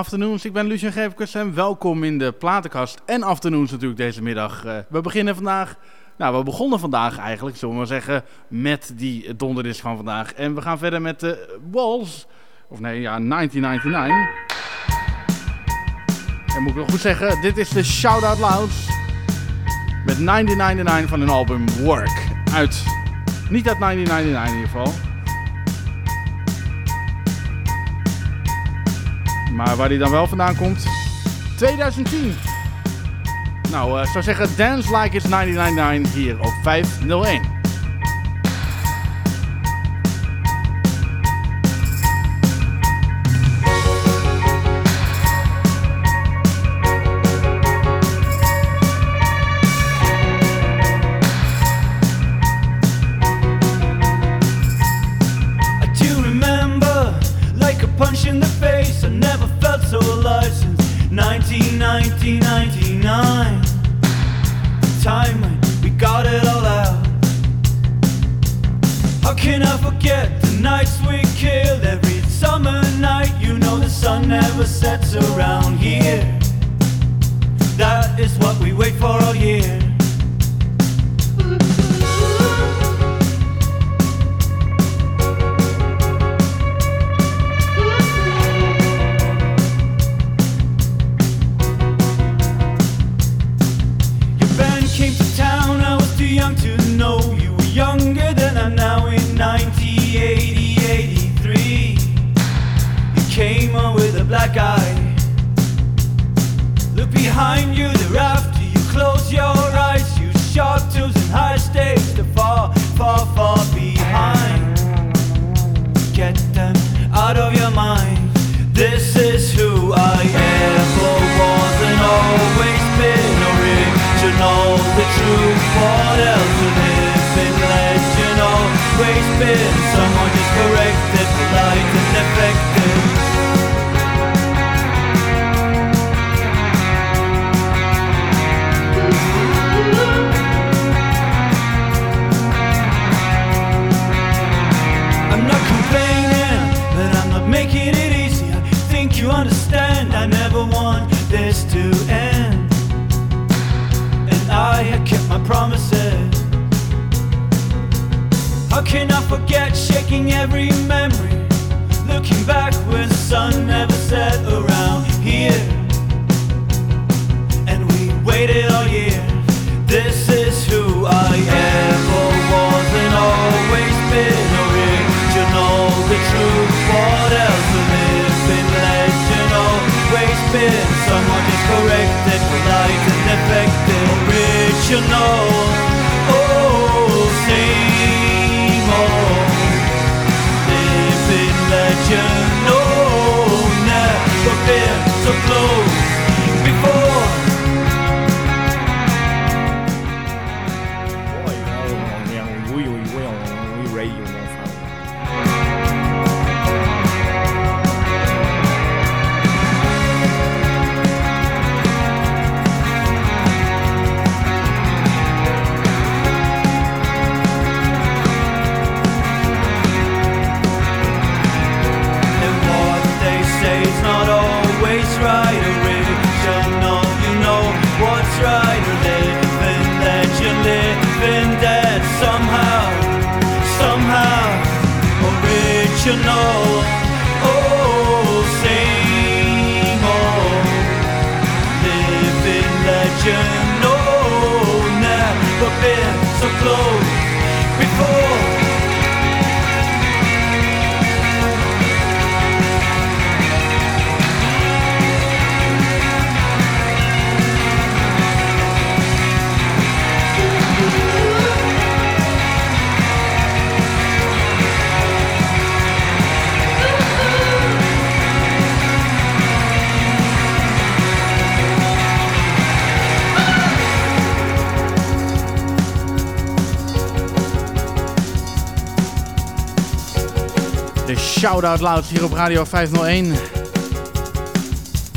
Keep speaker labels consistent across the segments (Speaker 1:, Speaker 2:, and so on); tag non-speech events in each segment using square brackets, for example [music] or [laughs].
Speaker 1: Afternoons, ik ben Lucien Geefkes en welkom in de platenkast en afternoons natuurlijk deze middag. Uh, we beginnen vandaag, nou we begonnen vandaag eigenlijk, zullen we maar zeggen, met die donderdisc van vandaag. En we gaan verder met de Walls, of nee ja, 1999. En moet ik wel goed zeggen, dit is de Shout Out Louds met 1999 van hun album Work. Uit, niet uit 1999 in ieder geval. Maar waar die dan wel vandaan komt, 2010. Nou, uh, zou zeggen Dance Like It's 1999 hier op 501. Oh, legend, oh, never been so close. Shout-out Loud hier op Radio 501.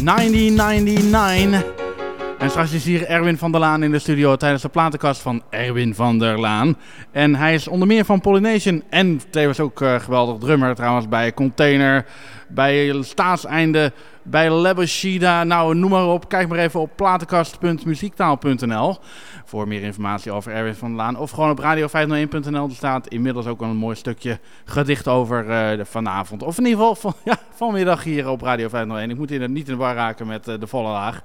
Speaker 1: 1999. En straks is hier Erwin van der Laan in de studio tijdens de platenkast van Erwin van der Laan. En hij is onder meer van Polynation en tevens ook uh, geweldig drummer trouwens bij Container,
Speaker 2: bij Staatseinde, bij Labashida. Nou, noem maar op. Kijk maar even op platenkast.muziektaal.nl voor meer informatie over Erwin van der Laan. Of gewoon op radio501.nl. Er staat inmiddels ook een mooi stukje gedicht over uh, vanavond. Of in ieder geval van, [laughs] ja, vanmiddag hier op Radio 501. Ik moet hier niet in de war raken met uh, de volle laag.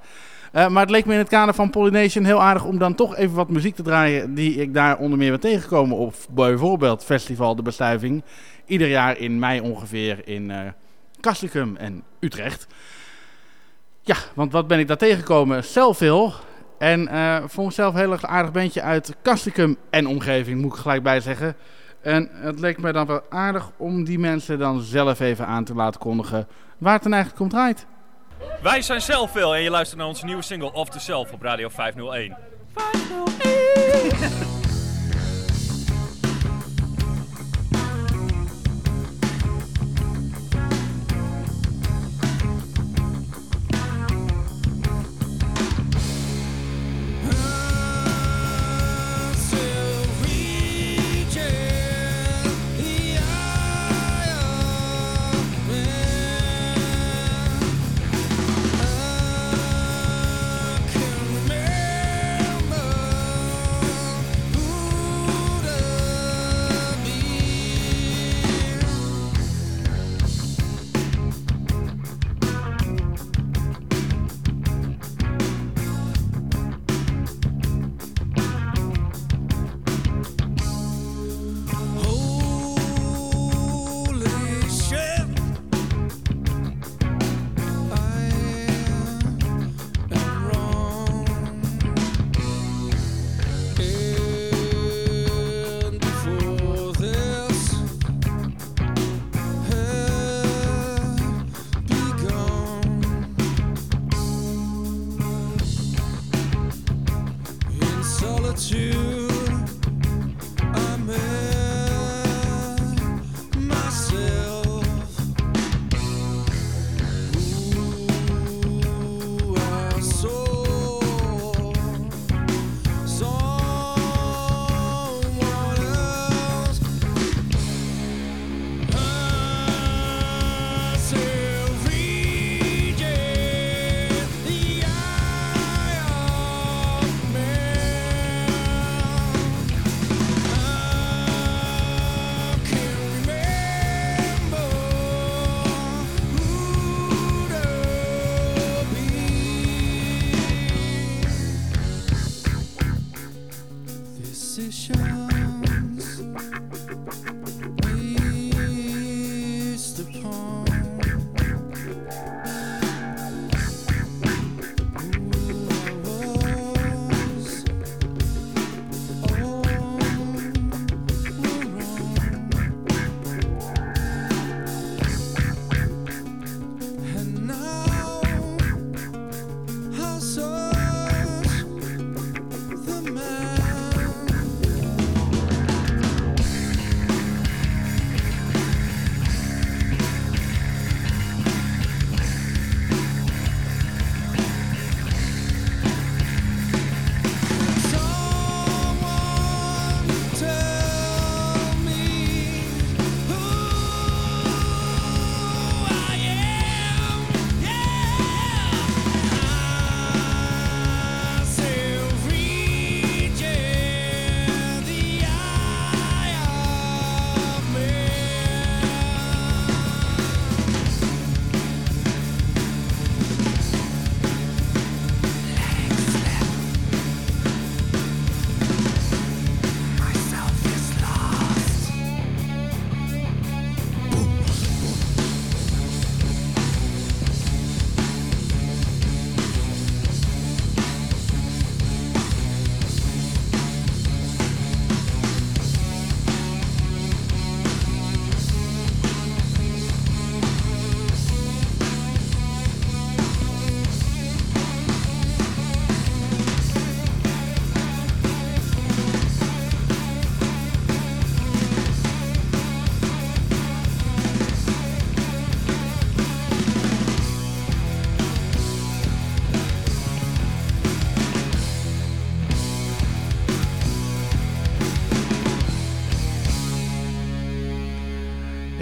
Speaker 2: Uh, maar het leek me in het kader van Pollination heel aardig om dan toch even wat muziek te draaien die ik daar onder meer ben tegengekomen op bijvoorbeeld Festival De Bestuiving. Ieder jaar in mei ongeveer in uh, en Utrecht. Ja, want wat ben ik daar tegengekomen? Selfil. En uh, vond ik zelf een heel erg aardig bandje uit Castricum en omgeving, moet ik gelijk bij zeggen. En het leek me dan wel aardig om die mensen dan zelf even aan te laten kondigen waar het dan eigenlijk om draait.
Speaker 3: Wij zijn Selfil en je luistert naar onze nieuwe single Off the Self op Radio 501. 501!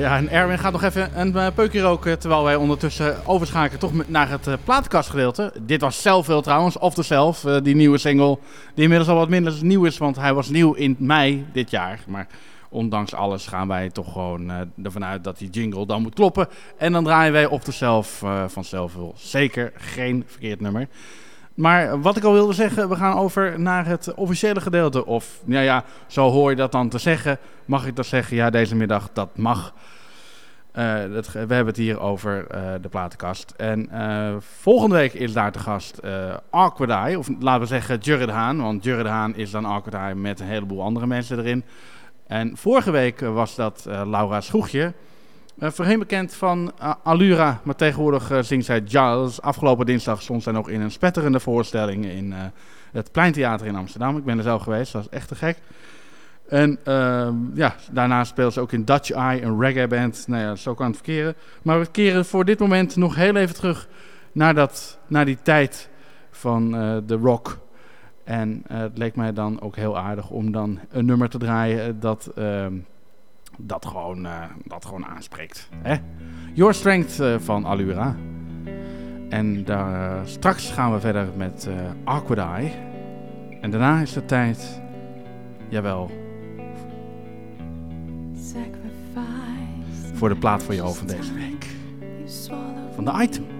Speaker 2: Ja, en Erwin gaat nog even een uh, peukje roken terwijl wij ondertussen overschakelen toch naar het uh, platenkastgedeelte. Dit was Selfville trouwens, of Self, uh, die nieuwe single, die inmiddels al wat minder nieuw is, want hij was nieuw in mei dit jaar. Maar ondanks alles gaan wij toch gewoon ervan uit dat die jingle dan moet kloppen. En dan draaien wij op the Self van Selfville. Zeker geen verkeerd nummer. Maar wat ik al wilde zeggen, we gaan over naar het officiële gedeelte. Of, nou ja, zo hoor je dat dan te zeggen. Mag ik dat zeggen? Ja, deze middag, dat mag. Dat, we hebben het hier over uh, de platenkast. En uh, volgende week is daar te gast Awkward. Of laten we zeggen Jurre Haan. Want Jurre Haan is dan Awkward met een heleboel andere mensen erin. En vorige week was dat Laura Schroegje. Uh, voorheen bekend van uh, Allura, maar tegenwoordig uh, zingt zij jazz. Afgelopen dinsdag stond zij nog in een spetterende voorstelling in het Pleintheater in Amsterdam. Ik ben er zelf geweest, dat is echt te gek. En ehm, ja, daarna speelt ze ook in Dutch Eye, een reggae band. Nou ja, zo kan het verkeren. Maar we keren voor dit moment nog heel even terug naar, dat, naar die tijd van de rock. En het leek mij dan ook heel aardig om dan een nummer te draaien dat ehm, dat gewoon, uh, dat gewoon aanspreekt. Hè? Your Strength uh, van Allura. En daar, straks gaan we verder met uh, Awkward Eye. En daarna is het tijd, jawel, voor de plaat voor jou van deze week. Van de item.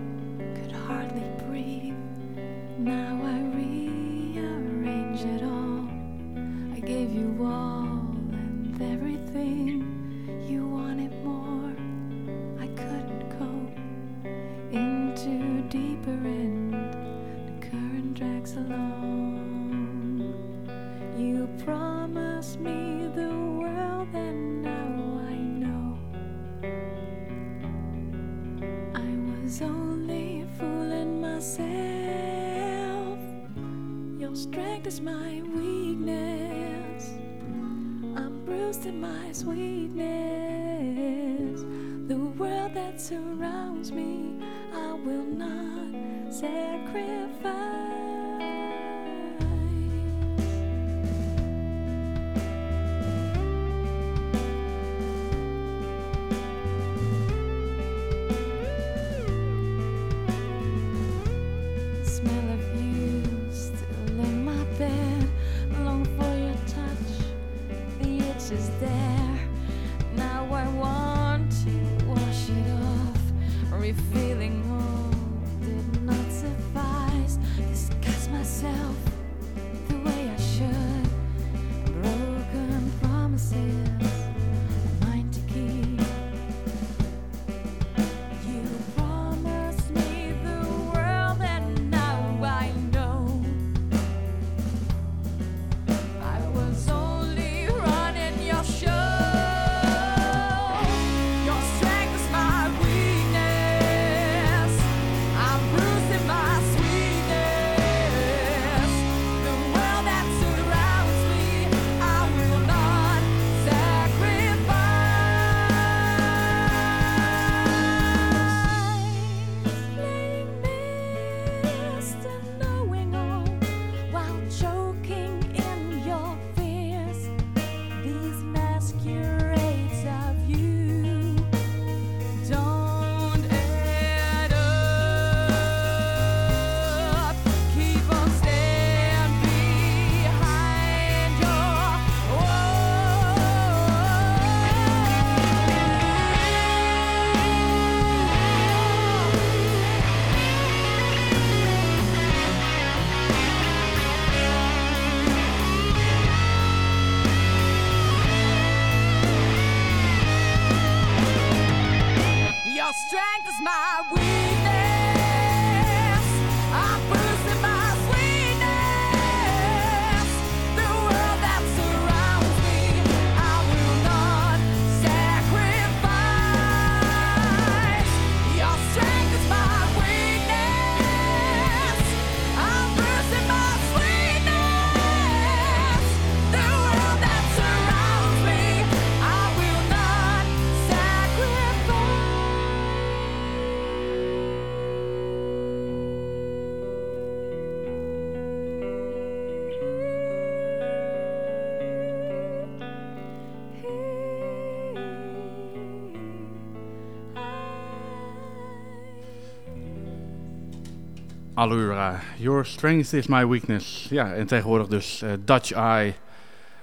Speaker 2: Allura. Your strength is my weakness. Ja, en tegenwoordig dus uh, Dutch Eye,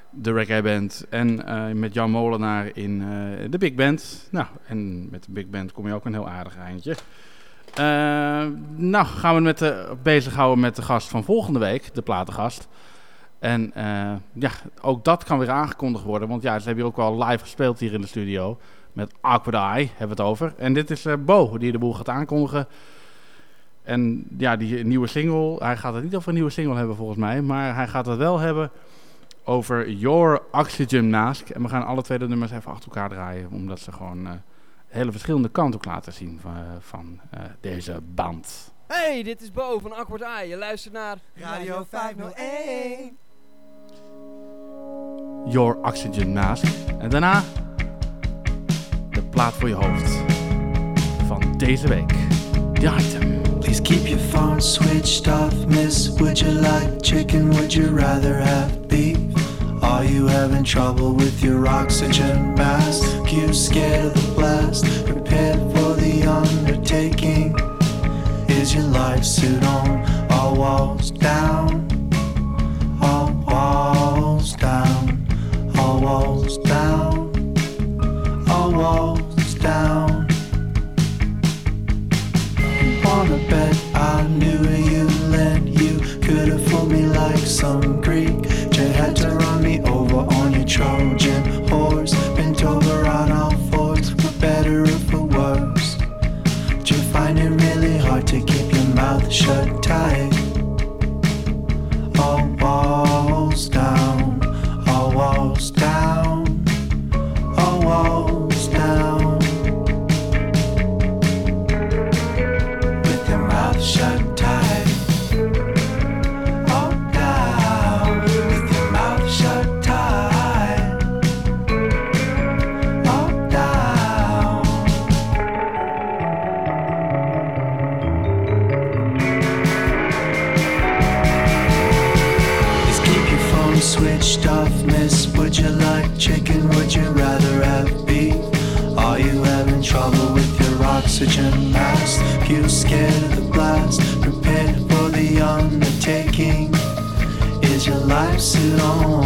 Speaker 2: de reggae band. En uh, met Jan Molenaar in uh, de big band. Nou, en met de big band kom je ook een heel aardig eindje. nou, gaan we met de, bezighouden met de gast van volgende week, de platengast. En ja, ook dat kan weer aangekondigd worden. Want ja, ze hebben hier ook wel live gespeeld hier in de studio. Met Awkward Eye hebben we het over. En dit is Bo die de boel gaat aankondigen. En ja, die nieuwe single, hij gaat het niet over een nieuwe single hebben volgens mij, maar hij gaat het wel hebben over Your Oxygen Mask. En we gaan alle twee de nummers even achter elkaar draaien, omdat ze gewoon uh, hele verschillende kanten ook laten zien van, uh, van uh, deze band.
Speaker 4: Hey, dit is Bo van Awkward Eye. Je luistert naar
Speaker 5: Radio 501.
Speaker 2: Your Oxygen Mask. En daarna de plaat voor je hoofd van deze week. The item.
Speaker 6: Please keep your phone switched off, miss. Would you like chicken? Would you rather have beef? Are you having trouble with your oxygen mask? You scared of the blast? Prepared for the undertaking? Is your life suit on? All walls down. All walls down. All walls down. All walls down. Wanna bet I knew you led. You could have fooled me like some Greek. You had to run me over on your Trojan horse, bent over on all fours, for better or for worse. Did you find it really hard to keep your mouth shut oxygen mask? You scared of the blast? Prepared for the undertaking? Is your life suit on?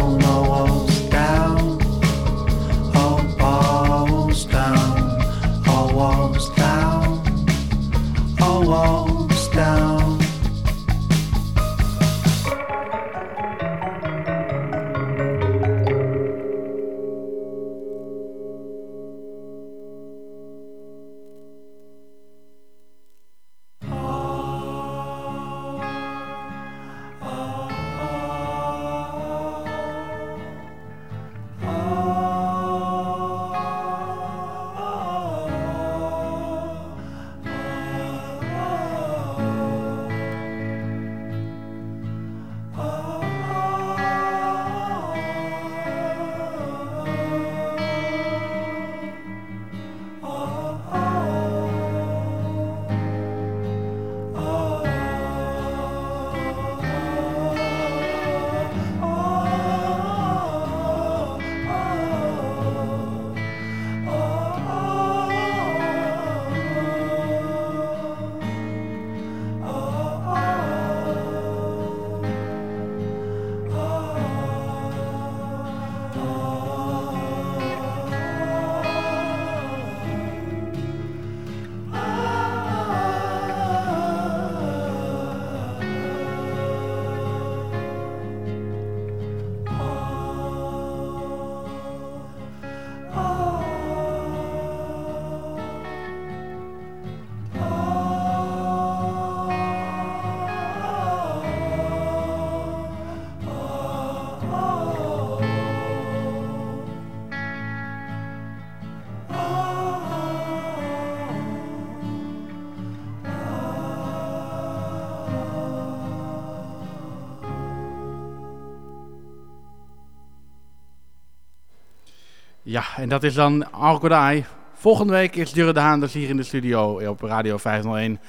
Speaker 2: Ja, en dat is dan Argo Godai. Volgende week is Jure de Haan dus hier in de studio eh, op Radio 501.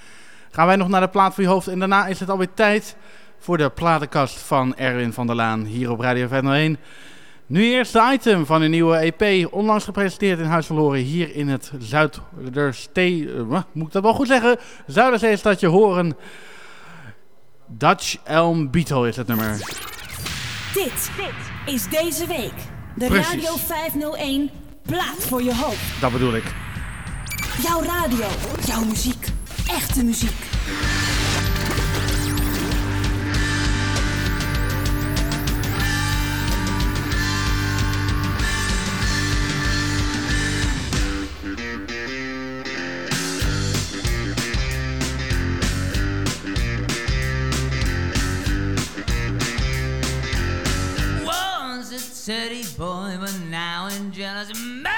Speaker 2: Gaan wij nog naar de plaat voor je hoofd. En daarna is het alweer tijd voor de platenkast van Erwin van der Laan hier op Radio 501. Nu eerst de item van een nieuwe EP, onlangs gepresenteerd in Huis verloren hier in het Zuiderzee... Eh, moet ik dat wel goed zeggen, Zuiderzeestadje Horen. Dutch Elm Beetle is het nummer.
Speaker 7: Dit, dit is deze week de Radio 501 plaat voor je hoop.
Speaker 2: Dat bedoel ik.
Speaker 7: Jouw radio, jouw muziek, echte muziek.
Speaker 8: jealous man.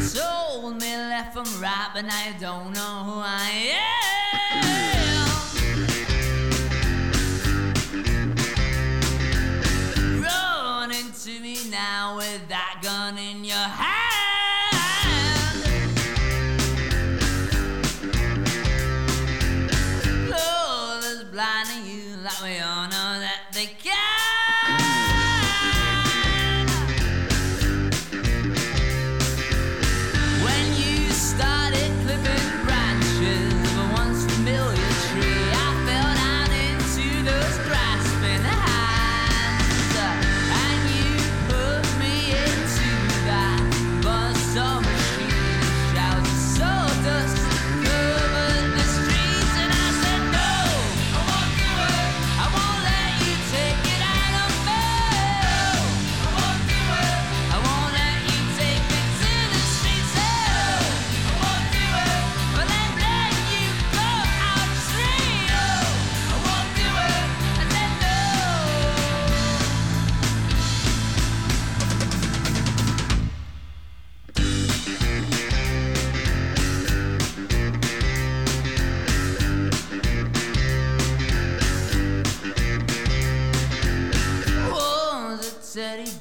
Speaker 8: Sold me left from right, but I don't know who I am.
Speaker 2: City.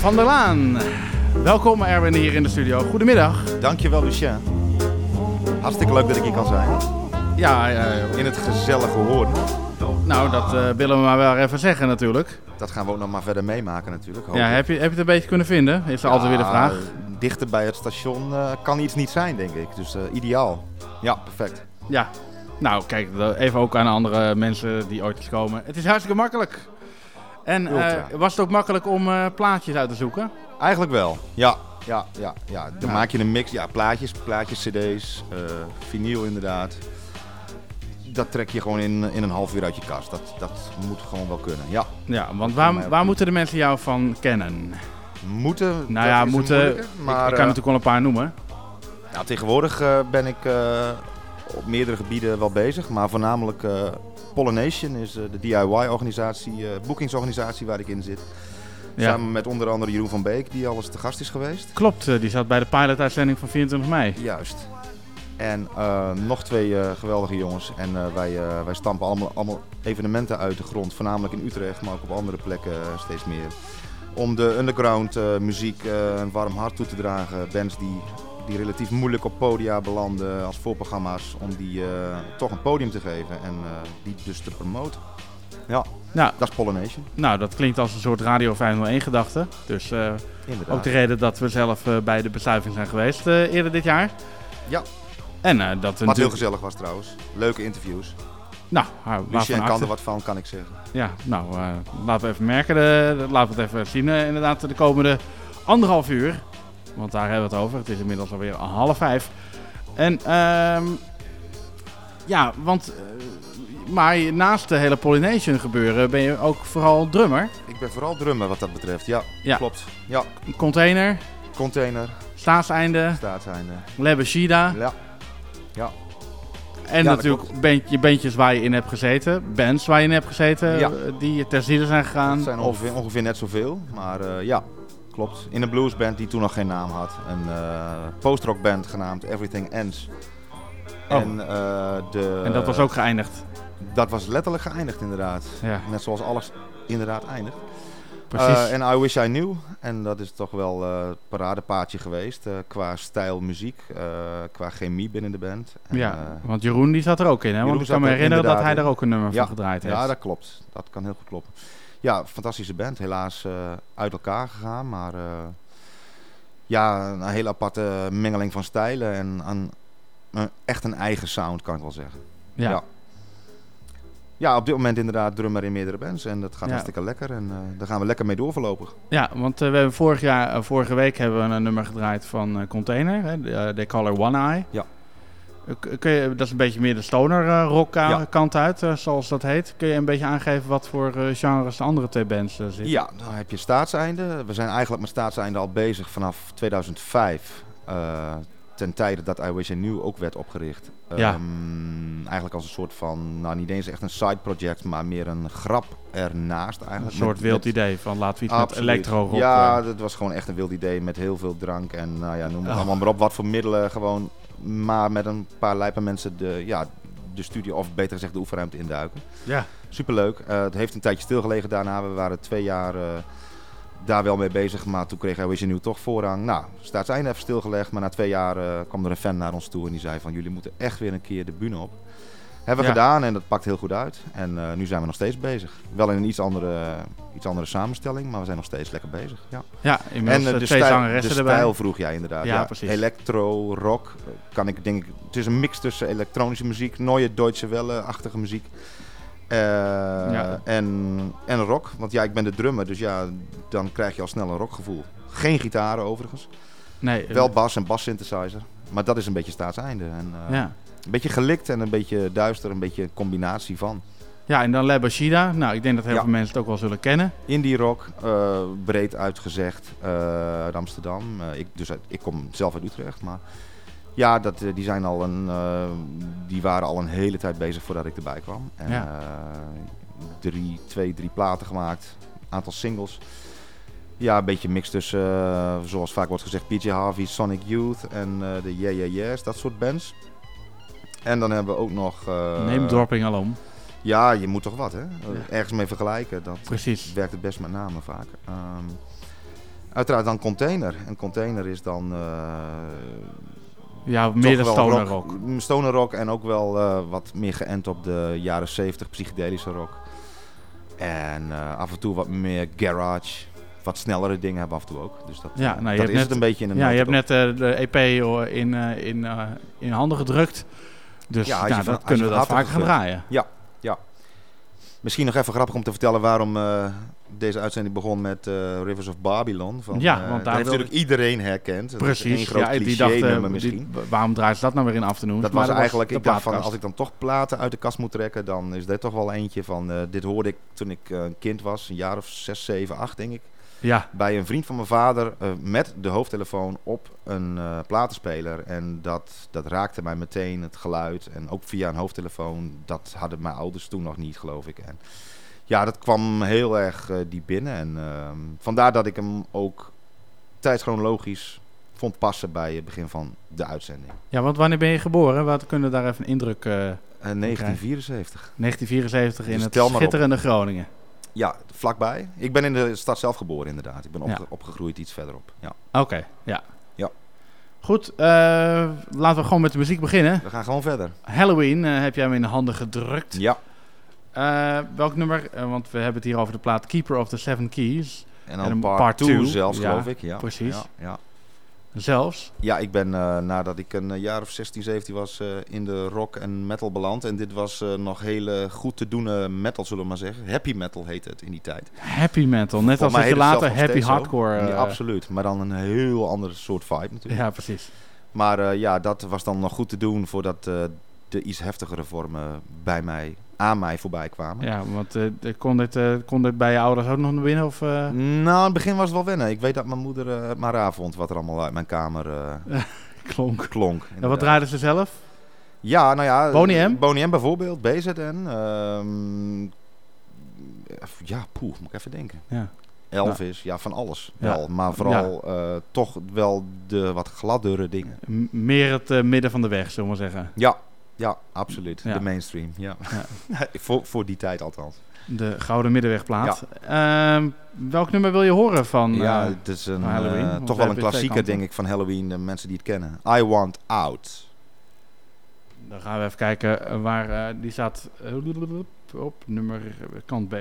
Speaker 2: Van der Laan. Welkom Erwin hier in de studio. Goedemiddag.
Speaker 9: Dankjewel, Lucien. Hartstikke leuk dat ik hier kan zijn.
Speaker 2: Ja,
Speaker 9: In het gezellige hoorn.
Speaker 2: nou dat eh, willen we maar wel even zeggen natuurlijk.
Speaker 9: Dat gaan we ook nog maar verder meemaken natuurlijk.
Speaker 2: Ja, heb je, heb je het een beetje kunnen vinden? Is er altijd weer de vraag.
Speaker 9: Dichter bij het station eh, kan iets niet zijn, denk ik. Dus eh, ideaal. Ja, perfect.
Speaker 2: Ja. Nou, kijk, even ook aan andere mensen die ooit eens komen. Het is hartstikke makkelijk. En eh, was het ook makkelijk om eh, plaatjes uit te zoeken?
Speaker 9: Eigenlijk wel. Ja, ja, ja. ja. Dan
Speaker 2: Ja.
Speaker 9: maak je een mix. Ja, plaatjes, plaatjes, cd's, eh vinyl inderdaad. Dat trek je gewoon in, in een half uur uit je kast. Dat, dat moet gewoon wel kunnen. Ja,
Speaker 2: Ja, want waar, waar moeten de mensen jou van kennen?
Speaker 9: moeten.
Speaker 2: Nou
Speaker 9: dat
Speaker 2: ja, moeten. ik-
Speaker 9: Maar
Speaker 2: ik, kan natuurlijk wel een paar noemen.
Speaker 9: Nou, tegenwoordig eh, ben ik eh, op meerdere gebieden wel bezig, maar voornamelijk eh, Pollination is eh, de DIY-organisatie, eh boekingsorganisatie waar ik in zit.
Speaker 2: Ja.
Speaker 9: Samen met onder andere Jeroen van Beek, die al eens te gast is geweest.
Speaker 2: Klopt, eh, die zat bij de pilot-uitzending van 24 mei.
Speaker 9: Juist. En nog twee geweldige jongens. En wij, wij stampen allemaal, allemaal evenementen uit de grond, voornamelijk in Utrecht, maar ook op andere plekken steeds meer. Om de underground muziek een warm hart toe te dragen. Bands die, die relatief moeilijk op podia belanden als voorprogramma's. Om die eh, toch een podium te geven en eh, die dus te promoten. Ja,
Speaker 2: Nou,
Speaker 9: dat is Pollination.
Speaker 2: nou, dat klinkt als een soort Radio 501 gedachte. Dus eh, ook de reden dat we zelf bij de bestuiving zijn geweest eerder dit jaar.
Speaker 9: Ja.
Speaker 2: En dat
Speaker 9: Wat heel gezellig was trouwens. Leuke interviews.
Speaker 2: Nou,
Speaker 9: Lucien kan er wat van, kan ik zeggen.
Speaker 2: Ja, nou, laten we even merken. De, laten we het even zien inderdaad de komende anderhalf uur. Want daar hebben we het over. Het is inmiddels alweer half vijf. En ehm, ja, want... eh, maar naast de hele pollination gebeuren ben je ook vooral drummer.
Speaker 9: Ik ben vooral drummer wat dat betreft. Ja,
Speaker 2: Ja.
Speaker 9: klopt. Ja,
Speaker 2: Container,
Speaker 9: container,
Speaker 2: staatseinde,
Speaker 9: staatseinde.
Speaker 2: Lebeshida.
Speaker 9: Ja. Ja.
Speaker 2: En
Speaker 9: Ja, dat
Speaker 2: natuurlijk band, je bandjes waar je in hebt gezeten. Bands waar je in hebt gezeten.
Speaker 9: Ja.
Speaker 2: eh, Die ter ziele zijn gegaan.
Speaker 9: Het zijn
Speaker 2: of-
Speaker 9: ongeveer, ongeveer net zoveel, maar eh, ja, klopt. In een bluesband die toen nog geen naam had. Een eh postrockband genaamd Everything Ends.
Speaker 2: Oh.
Speaker 9: En, eh, de,
Speaker 2: en dat was ook geëindigd.
Speaker 9: Dat was letterlijk geëindigd inderdaad.
Speaker 2: Ja,
Speaker 9: Net zoals alles inderdaad eindigt.
Speaker 2: precies.
Speaker 9: Eh, En I Wish I Knew. En dat is toch wel eh, het paradepaadje geweest. qua stijl muziek, qua chemie binnen de band. En,
Speaker 2: ja, want Jeroen die zat er ook in, hè? Want ik kan me
Speaker 9: er
Speaker 2: herinneren dat hij er ook een nummer
Speaker 9: Ja,
Speaker 2: van gedraaid heeft.
Speaker 9: Ja, dat klopt. Dat kan heel goed kloppen. Ja, fantastische band. Helaas eh, uit elkaar gegaan. Maar eh, ja, een hele aparte mengeling van stijlen. En een, een- echt een eigen sound, kan ik wel zeggen.
Speaker 2: ja.
Speaker 9: ja. Ja, op dit moment inderdaad drummer in meerdere bands. En dat gaat
Speaker 2: Ja.
Speaker 9: hartstikke lekker. En eh, daar gaan we lekker mee door voorlopig.
Speaker 2: Ja, want we hebben vorig jaar, vorige week hebben we een nummer gedraaid van Container. Hè? Her One Eye.
Speaker 9: Ja.
Speaker 2: Eh, Kun je, dat is een beetje meer de stoner eh, rock
Speaker 9: Ja.
Speaker 2: kant uit, eh, zoals dat heet. Kun je een beetje aangeven wat voor eh, genres de andere twee bands eh, zitten?
Speaker 9: Ja, dan heb je staatseinde. We zijn eigenlijk met staatseinde al bezig vanaf 2005. eh, ten tijde dat I Wish I Knew ook werd opgericht.
Speaker 2: Ja.
Speaker 9: Ehm, eigenlijk als een soort van, nou niet eens echt een side project, maar meer een grap ernaast
Speaker 2: Een
Speaker 9: eigenlijk.
Speaker 2: soort
Speaker 9: Met-
Speaker 2: wild
Speaker 9: met-
Speaker 2: idee van laten we iets met
Speaker 9: Absoluut.
Speaker 2: electro rock.
Speaker 9: Ja,
Speaker 2: eh,
Speaker 9: dat was gewoon echt een wild idee met heel veel drank en nou ja, noem het
Speaker 2: Oh.
Speaker 9: allemaal maar op. Wat voor middelen gewoon, maar met een paar lijpe mensen de, ja, de studio, of beter gezegd de oefenruimte induiken.
Speaker 2: ja.
Speaker 9: Superleuk. Eh, het heeft een tijdje stilgelegen daarna. We waren twee jaar eh, daar wel mee bezig, maar toen kreeg Wish nu toch voorrang. Nou, staatseinde even stilgelegd, maar na twee jaar eh, kwam er een fan naar ons toe en die zei van jullie moeten echt weer een keer de bühne op. Hebben we
Speaker 2: Ja.
Speaker 9: gedaan en dat pakt heel goed uit. En eh, nu zijn we nog steeds bezig. Wel in een iets andere, iets andere samenstelling, maar we zijn nog steeds lekker bezig. Ja.
Speaker 2: ja, inmiddels
Speaker 9: En
Speaker 2: eh,
Speaker 9: de,
Speaker 2: twee
Speaker 9: stijl,
Speaker 2: zangeressen
Speaker 9: de
Speaker 2: erbij.
Speaker 9: stijl vroeg jij inderdaad.
Speaker 2: Ja, precies.
Speaker 9: Electro, rock, kan ik denk ik. Het is een mix tussen elektronische muziek, Neue Deutsche Welle-achtige muziek.
Speaker 2: Ja.
Speaker 9: en, en rock. Want ja, ik ben de drummer, dus ja, dan krijg je al snel een rockgevoel. Geen gitaren overigens.
Speaker 2: Nee,
Speaker 9: Wel bas en bas synthesizer. Maar dat is een beetje staatseinde. En,
Speaker 2: ja.
Speaker 9: Een beetje gelikt en een beetje duister, een beetje een combinatie van.
Speaker 2: ja, en dan Labashida. Nou, ik denk dat heel
Speaker 9: Ja.
Speaker 2: veel mensen het ook wel zullen kennen.
Speaker 9: Indie rock, eh, breed uitgezegd, eh, uit Amsterdam. Eh, ik, dus uit- ik kom zelf uit Utrecht, maar ja, dat, eh, die, zijn al een, eh, die waren al een hele tijd bezig voordat ik erbij kwam. En,
Speaker 2: Ja.
Speaker 9: eh, drie, twee, drie platen gemaakt, aantal singles. Ja, een beetje mix tussen, eh, zoals vaak wordt gezegd, PJ Harvey, Sonic Youth en eh, de Yeah Yeah Yeahs, dat soort bands. En dan hebben we ook nog... eh,
Speaker 2: Name dropping alom.
Speaker 9: Ja, je moet toch wat, hè? Ergens mee vergelijken. Dat
Speaker 2: Precies.
Speaker 9: werkt het best met name vaak. Ehm, uiteraard dan container. En container is dan... eh,
Speaker 2: Ja, meer de stoner rock.
Speaker 9: Mm, Stoner rock en ook wel eh, wat meer geënt op de jaren 70 psychedelische rock. En eh, af en toe wat meer garage. Wat snellere dingen hebben we af en toe ook. Dus dat,
Speaker 2: Ja,
Speaker 9: eh,
Speaker 2: nou, je
Speaker 9: dat
Speaker 2: hebt
Speaker 9: is
Speaker 2: net-
Speaker 9: het een beetje in een
Speaker 2: Ja, je hebt net eh, de EP in, eh, in, eh, in handen gedrukt. Dus
Speaker 9: Ja, van-
Speaker 2: dat
Speaker 9: als
Speaker 2: kunnen we dat vaker gaan draaien.
Speaker 9: Ja, ja. Misschien nog even grappig om te vertellen waarom eh, deze uitzending begon met eh, Rivers of Babylon. Van,
Speaker 2: Ja,
Speaker 9: eh,
Speaker 2: want
Speaker 9: dat
Speaker 2: daar
Speaker 9: heeft natuurlijk iedereen herkend. Dat
Speaker 2: Precies.
Speaker 9: groot
Speaker 2: Ja, die die-
Speaker 9: misschien.
Speaker 2: waarom draaien ze dat nou weer in afternoons?
Speaker 9: Dat
Speaker 2: Maar
Speaker 9: was eigenlijk,
Speaker 2: de
Speaker 9: ik dacht van, als ik dan toch platen uit de kast moet trekken, dan is dit toch wel eentje van, dit hoorde ik toen ik een kind was, een jaar of zes, zeven, acht denk ik.
Speaker 2: Ja,
Speaker 9: Bij een vriend van mijn vader eh, met de hoofdtelefoon op een eh, platenspeler. En dat, dat raakte mij meteen, het geluid. En ook via een hoofdtelefoon, dat hadden mijn ouders toen nog niet, geloof ik. En ja, dat kwam heel erg eh, diep binnen. En ehm, vandaar dat ik hem ook tijdschronologisch vond passen bij het begin van de uitzending.
Speaker 2: ja, want wanneer ben je geboren? We kunnen daar even een indruk... eh
Speaker 9: Eh, 1974.
Speaker 2: 1974 in
Speaker 9: Dus
Speaker 2: het
Speaker 9: op.
Speaker 2: schitterende Groningen.
Speaker 9: Ja, vlakbij. Ik ben in de stad zelf geboren, inderdaad. Ik ben opge-
Speaker 2: Ja.
Speaker 9: opgegroeid iets verderop. Ja.
Speaker 2: Oké, ja.
Speaker 9: Ja.
Speaker 2: Goed, eh, laten we gewoon met de muziek beginnen.
Speaker 9: We gaan gewoon verder.
Speaker 2: Halloween eh, heb jij hem in de handen gedrukt.
Speaker 9: Ja.
Speaker 2: Eh, welk nummer? Want we hebben het hier over de plaat Keeper of the Seven Keys.
Speaker 9: En dan
Speaker 2: En een
Speaker 9: part
Speaker 2: part
Speaker 9: 2
Speaker 2: two,
Speaker 9: zelfs,
Speaker 2: ja,
Speaker 9: geloof ik. Ja,
Speaker 2: precies.
Speaker 9: Ja, ja.
Speaker 2: Zelfs.
Speaker 9: Ja, ik ben eh, nadat ik een jaar of 16, 17 was eh, in de rock en metal beland. En dit was eh, nog hele goed te doen metal, zullen we maar zeggen. Happy metal heette het in die tijd.
Speaker 2: Happy metal. Net
Speaker 9: Voor
Speaker 2: als dat je later happy hardcore...
Speaker 9: Ja, absoluut. Maar dan een heel andere soort vibe natuurlijk.
Speaker 2: Ja, precies.
Speaker 9: Maar ja, dat was dan nog goed te doen voordat de iets heftigere vormen bij mij, aan mij voorbij kwamen.
Speaker 2: Ja, want de- kon, dit, eh, kon dit bij je ouders ook nog naar binnen? Of, eh?
Speaker 9: Nou, in het begin was het wel wennen. Ik weet dat mijn moeder het maar raar vond wat er allemaal uit mijn kamer [laughs]
Speaker 2: klonk.
Speaker 9: klonk.
Speaker 2: En wat draaiden ze zelf?
Speaker 9: Ja, nou ja.
Speaker 2: Boney M?
Speaker 9: Boney M bijvoorbeeld, BZN. ehm, ja, poeh, moet ik even denken.
Speaker 2: Ja.
Speaker 9: Elvis, ja, van alles
Speaker 2: Ja.
Speaker 9: wel. Maar vooral toch wel de wat gladdere dingen.
Speaker 2: M- meer het midden van de weg, zullen we maar zeggen.
Speaker 9: Ja, ja, absoluut.
Speaker 2: Ja.
Speaker 9: De mainstream, ja. [laughs] voor, voor die tijd althans.
Speaker 2: De Gouden Middenwegplaat. Ehm, welk nummer wil je horen van
Speaker 9: ja,
Speaker 2: eh,
Speaker 9: het is een, eh, toch
Speaker 2: we
Speaker 9: wel een klassieker, denk ik, van Halloween. De mensen die het kennen. I Want Out.
Speaker 2: Dan gaan we even kijken eh, waar die staat. op nummer kant B.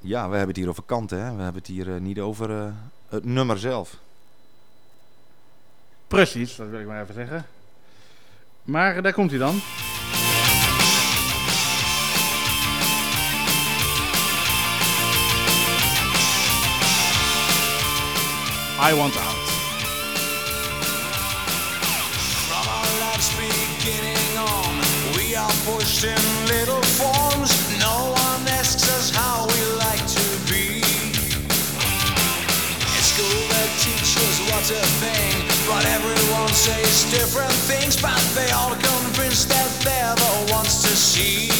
Speaker 9: Ja, we hebben het hier over kanten, hè. We hebben het hier niet over het nummer zelf.
Speaker 2: Precies, dat wil ik maar even zeggen. Maar daar komt hij dan. I Want Out.
Speaker 10: From our lives beginning on, we are pushed in little forms. No one asks us how we like to be. In school, they teach us what a thing, but everyone says different things. But they all convinced that they're the ones to see.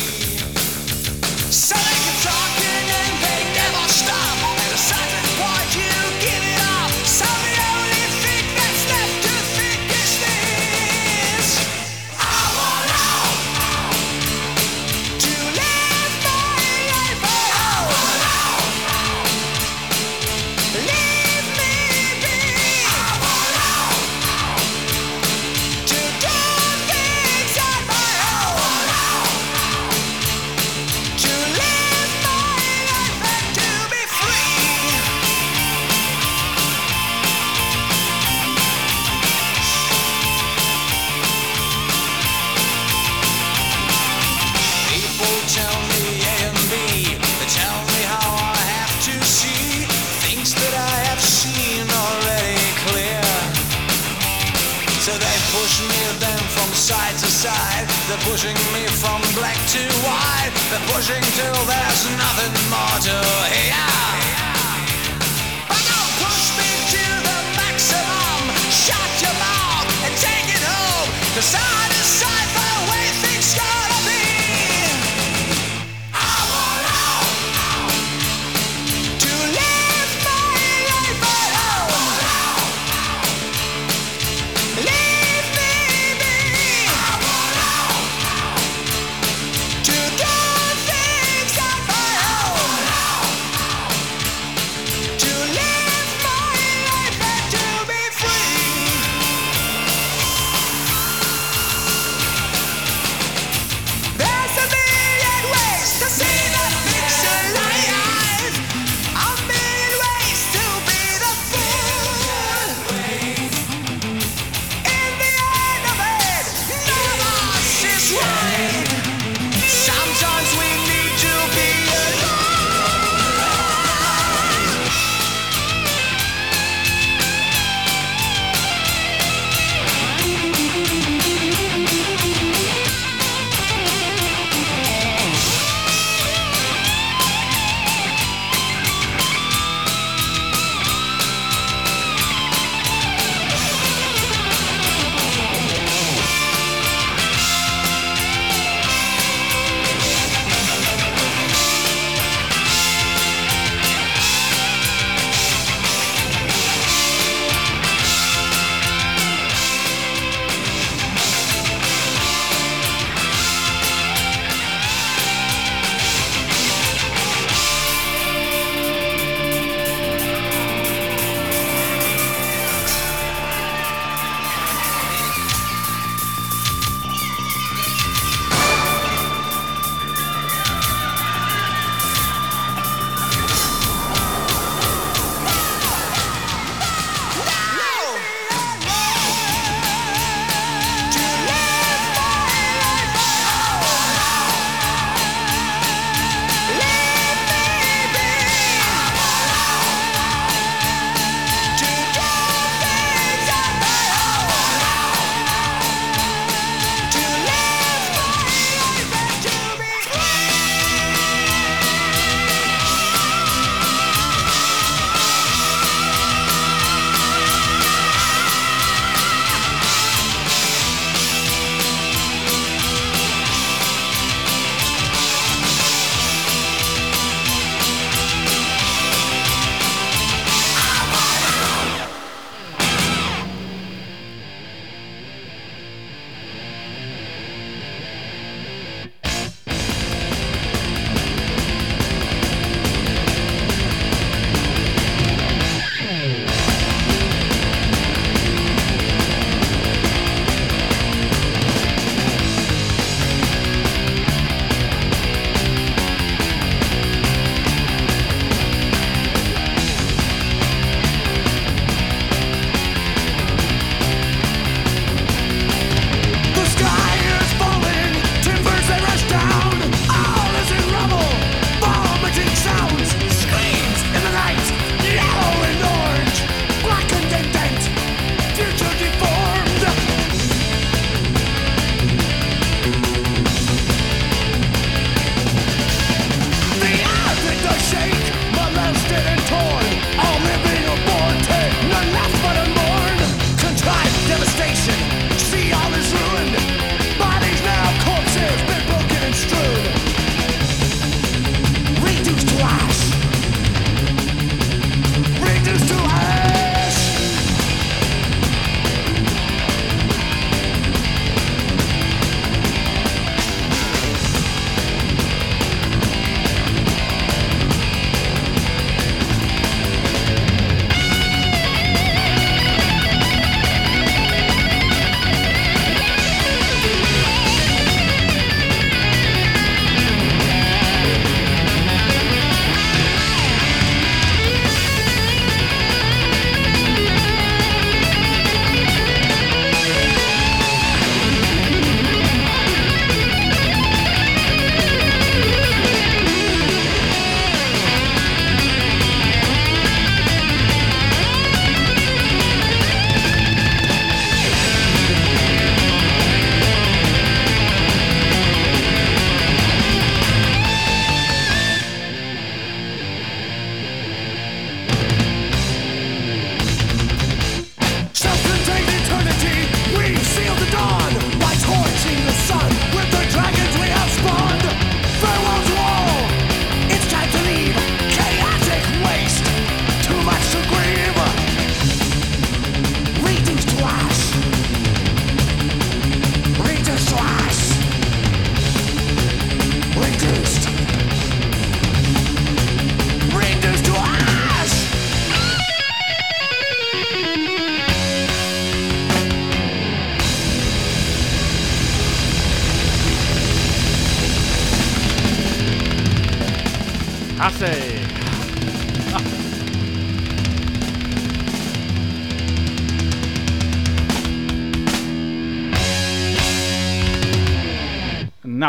Speaker 10: Side to side. They're pushing me from black to white. They're pushing till there's nothing more to hear.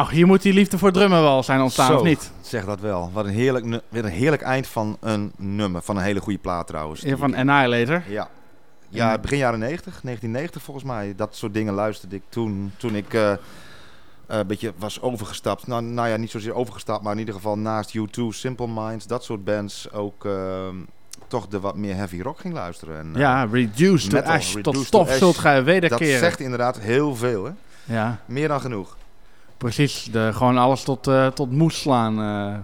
Speaker 2: Nou, hier moet die liefde voor drummen wel zijn ontstaan,
Speaker 9: Zo,
Speaker 2: of niet?
Speaker 9: Zeg dat wel. Wat een heerlijk, weer een heerlijk eind van een nummer. Van een hele goede plaat trouwens.
Speaker 2: Ja, van Annihilator.
Speaker 9: Ja. Ja, begin jaren 90, 1990 volgens mij. Dat soort dingen luisterde ik toen, toen ik eh, een beetje was overgestapt. Nou, nou ja, niet zozeer overgestapt, maar in ieder geval naast U2, Simple Minds, dat soort bands ook ehm, toch de wat meer heavy rock ging luisteren. En, eh,
Speaker 2: Ja, reduced to
Speaker 9: metal,
Speaker 2: ash, tot stof
Speaker 9: to
Speaker 2: zult gij wederkeren.
Speaker 9: Dat zegt inderdaad heel veel, hè?
Speaker 2: Ja,
Speaker 9: Meer dan genoeg.
Speaker 2: Precies. De, gewoon alles tot, eh, tot moes slaan. eh.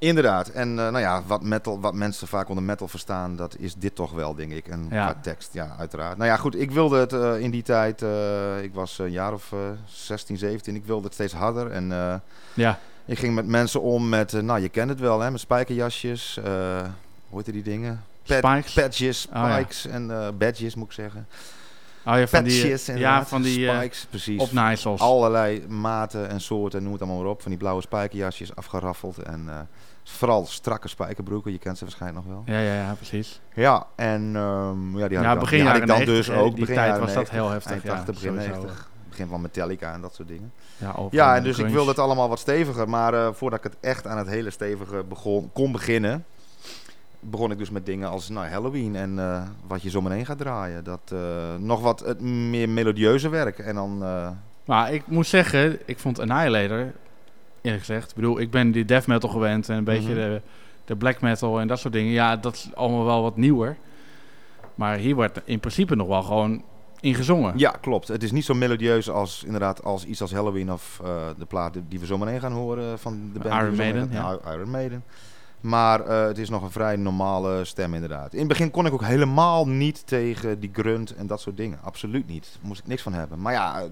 Speaker 9: Inderdaad. En eh, nou ja, wat, metal, wat mensen vaak onder metal verstaan, dat is dit toch wel, denk ik. En
Speaker 2: Ja.
Speaker 9: qua tekst, ja, uiteraard. Nou ja, goed, ik wilde het in die tijd, ik was een jaar of eh 16, 17, ik wilde het steeds harder. En
Speaker 2: ja.
Speaker 9: ik ging met mensen om met, nou je kent het wel, hè, met spijkerjasjes, hoe heet die dingen? Pad-
Speaker 2: Spikes?
Speaker 9: Patches,
Speaker 2: Oh, ja.
Speaker 9: spikes en badges moet ik zeggen.
Speaker 2: Oh ja, van die, eh, ja, van die eh,
Speaker 9: spikes, precies.
Speaker 2: opnaaisels.
Speaker 9: Allerlei maten en soorten, noem het allemaal maar op. Van die blauwe spijkerjasjes, afgeraffeld. En eh, vooral strakke spijkerbroeken, je kent ze waarschijnlijk nog wel.
Speaker 2: Ja, ja, ja, precies.
Speaker 9: Ja, en ehm, ja, die had
Speaker 2: Ja,
Speaker 9: ik dan,
Speaker 2: begin
Speaker 9: ik
Speaker 2: jaren
Speaker 9: dan
Speaker 2: 90,
Speaker 9: dus ook.
Speaker 2: die
Speaker 9: begin
Speaker 2: tijd was dat
Speaker 9: 90,
Speaker 2: heel heftig, ja,
Speaker 9: 80, begin
Speaker 2: sowieso.
Speaker 9: 90. Begin van Metallica en dat soort dingen.
Speaker 2: Ja,
Speaker 9: Ja, en dus ik wilde het allemaal wat steviger. Maar voordat ik het echt aan het hele stevige begon, kon beginnen, begon ik dus met dingen als nou, Halloween en eh, wat je zo meteen gaat draaien. Dat eh, nog wat het meer melodieuze werk. En dan, eh,
Speaker 2: Maar ik moet zeggen, ik vond Annihilator, eerlijk gezegd, ik bedoel, ik ben die death metal gewend en een beetje
Speaker 9: Mhm.
Speaker 2: de, de black metal en dat soort dingen. Ja, dat is allemaal wel wat nieuwer. Maar hier wordt in principe nog wel gewoon ingezongen.
Speaker 9: ja, klopt. Het is niet zo melodieus als inderdaad als iets als Halloween of de plaat die we zo meteen gaan horen van de band.
Speaker 2: Iron
Speaker 9: we zo
Speaker 2: Maiden. Ja,
Speaker 9: Iron Maiden. Maar eh, het is nog een vrij normale stem inderdaad. In het begin kon ik ook helemaal niet tegen die grunt en dat soort dingen. Absoluut niet. Daar moest ik niks van hebben. Maar ja, eh,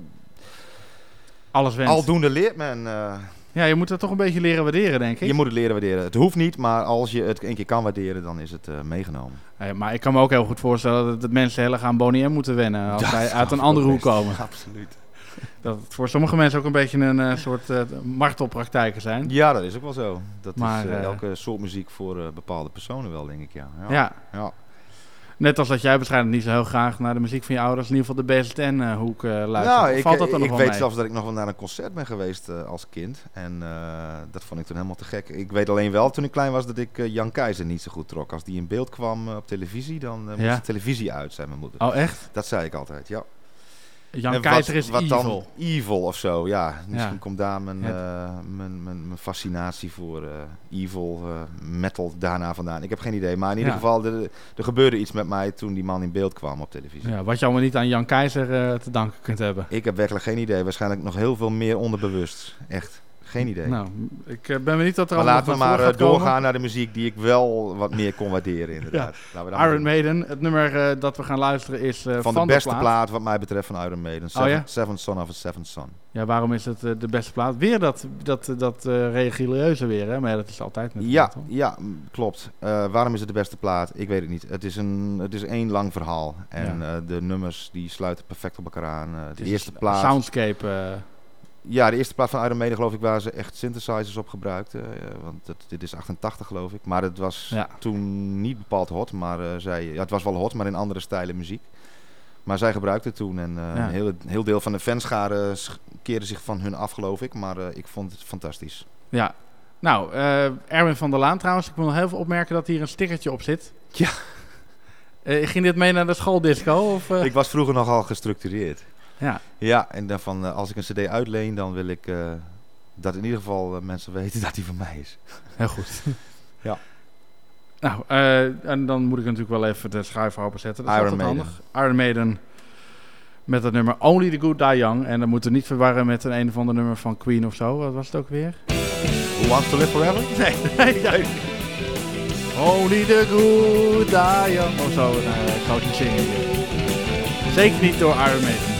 Speaker 2: Alles went.
Speaker 9: aldoende leert men. eh,
Speaker 2: Ja, je moet het toch een beetje leren waarderen, denk ik.
Speaker 9: je moet het leren waarderen. Het hoeft niet, maar als je het een keer kan waarderen, dan is het meegenomen.
Speaker 2: Maar ik kan me ook heel goed voorstellen dat, dat mensen heel erg aan Bonnie M moeten wennen als zij
Speaker 9: dat
Speaker 2: uit een [laughs] andere hoek komen.
Speaker 9: Absoluut.
Speaker 2: Dat het voor sommige mensen ook een beetje een eh, soort eh, martelpraktijken zijn.
Speaker 9: Ja, dat is ook wel zo. Dat
Speaker 2: Maar,
Speaker 9: is eh, elke soort muziek voor bepaalde personen wel, denk ik. Ja.
Speaker 2: Ja.
Speaker 9: ja.
Speaker 2: Net als dat jij waarschijnlijk niet zo heel graag naar de muziek van je ouders, in ieder geval de BZN-hoek luistert.
Speaker 9: Nou, ik,
Speaker 2: valt dat er
Speaker 9: ik
Speaker 2: nog wel
Speaker 9: weet
Speaker 2: mee?
Speaker 9: zelfs dat ik nog wel naar een concert ben geweest als kind. En dat vond ik toen helemaal te gek. Ik weet alleen wel toen ik klein was dat ik Jan Keizer niet zo goed trok. Als die in beeld kwam op televisie, dan moest
Speaker 2: Ja?
Speaker 9: de televisie uit, zei mijn moeder.
Speaker 2: Oh, echt?
Speaker 9: Dat zei ik altijd, ja.
Speaker 2: Jan Keizer
Speaker 9: wat,
Speaker 2: is
Speaker 9: wat
Speaker 2: evil.
Speaker 9: dan evil of zo, ja. Misschien
Speaker 2: Ja.
Speaker 9: komt daar mijn, eh, mijn, mijn, mijn fascinatie voor eh, evil eh, metal daarna vandaan. Ik heb geen idee, maar in ieder
Speaker 2: Ja.
Speaker 9: geval, er, er gebeurde iets met mij toen die man in beeld kwam op televisie.
Speaker 2: Ja, wat je allemaal niet aan Jan Keizer te danken kunt hebben.
Speaker 9: Ik heb werkelijk geen idee. Waarschijnlijk nog heel veel meer onderbewust. Echt, geen idee.
Speaker 2: Nou, ik eh, ben benieuwd dat er
Speaker 9: maar laten we maar eh, doorgaan
Speaker 2: komen.
Speaker 9: naar de muziek die ik wel wat meer kon waarderen, inderdaad. Laten we
Speaker 2: Iron. Maiden, het nummer eh, dat we gaan luisteren is
Speaker 9: Van, de beste plaat. wat mij betreft van Iron Maiden. Seven,
Speaker 2: Oh ja?
Speaker 9: Seventh Son of a Seventh Son.
Speaker 2: Ja, waarom is het de beste plaat? Weer dat, dat, dat religieuze weer, hè? Maar ja, dat is altijd met
Speaker 9: Ja, ja, klopt. Waarom is het de beste plaat? Ik weet het niet. Het is, een, het is één lang verhaal. En
Speaker 2: Ja.
Speaker 9: de nummers die sluiten perfect op elkaar aan. De eerste plaat...
Speaker 2: Soundscape.
Speaker 9: Ja, de eerste plaat van Iron Maiden geloof ik waar ze echt synthesizers op gebruikten. eh, want het, dit is 88 geloof ik. Maar het was
Speaker 2: Ja.
Speaker 9: toen niet bepaald hot. Maar eh, zij, ja, het was wel hot, maar in andere stijlen muziek. Maar zij gebruikten het toen. En eh,
Speaker 2: Ja.
Speaker 9: een heel, heel deel van de fanscharen sch- keerde zich van hun af geloof ik. Maar ik vond het fantastisch.
Speaker 2: ja. Nou, Erwin van der Laan trouwens. Ik wil nog heel veel opmerken dat hier een stickertje op zit.
Speaker 9: Ja.
Speaker 2: Ging dit mee naar de schooldisco? Of?
Speaker 9: Ik was vroeger nogal gestructureerd.
Speaker 2: Ja.
Speaker 9: Ja, en dan van, eh, als ik een cd uitleen, dan wil ik eh, dat in ieder geval eh, mensen weten [laughs] dat die van mij is.
Speaker 2: Heel goed. [laughs]
Speaker 9: Ja.
Speaker 2: Nou, en dan moet ik natuurlijk wel even de schuif openzetten. Dat is
Speaker 9: Iron Maiden.
Speaker 2: handig. Iron Maiden met het nummer Only the Good Die Young. En dan moeten we niet verwarren met een een of ander nummer van Queen of zo. Wat was het ook weer?
Speaker 9: Who wants to live forever? [laughs]
Speaker 2: Nee, nee, nee. Only the Good Die Young. Of zo, nou, ik zou het niet zingen. Zeker niet door Iron Maiden.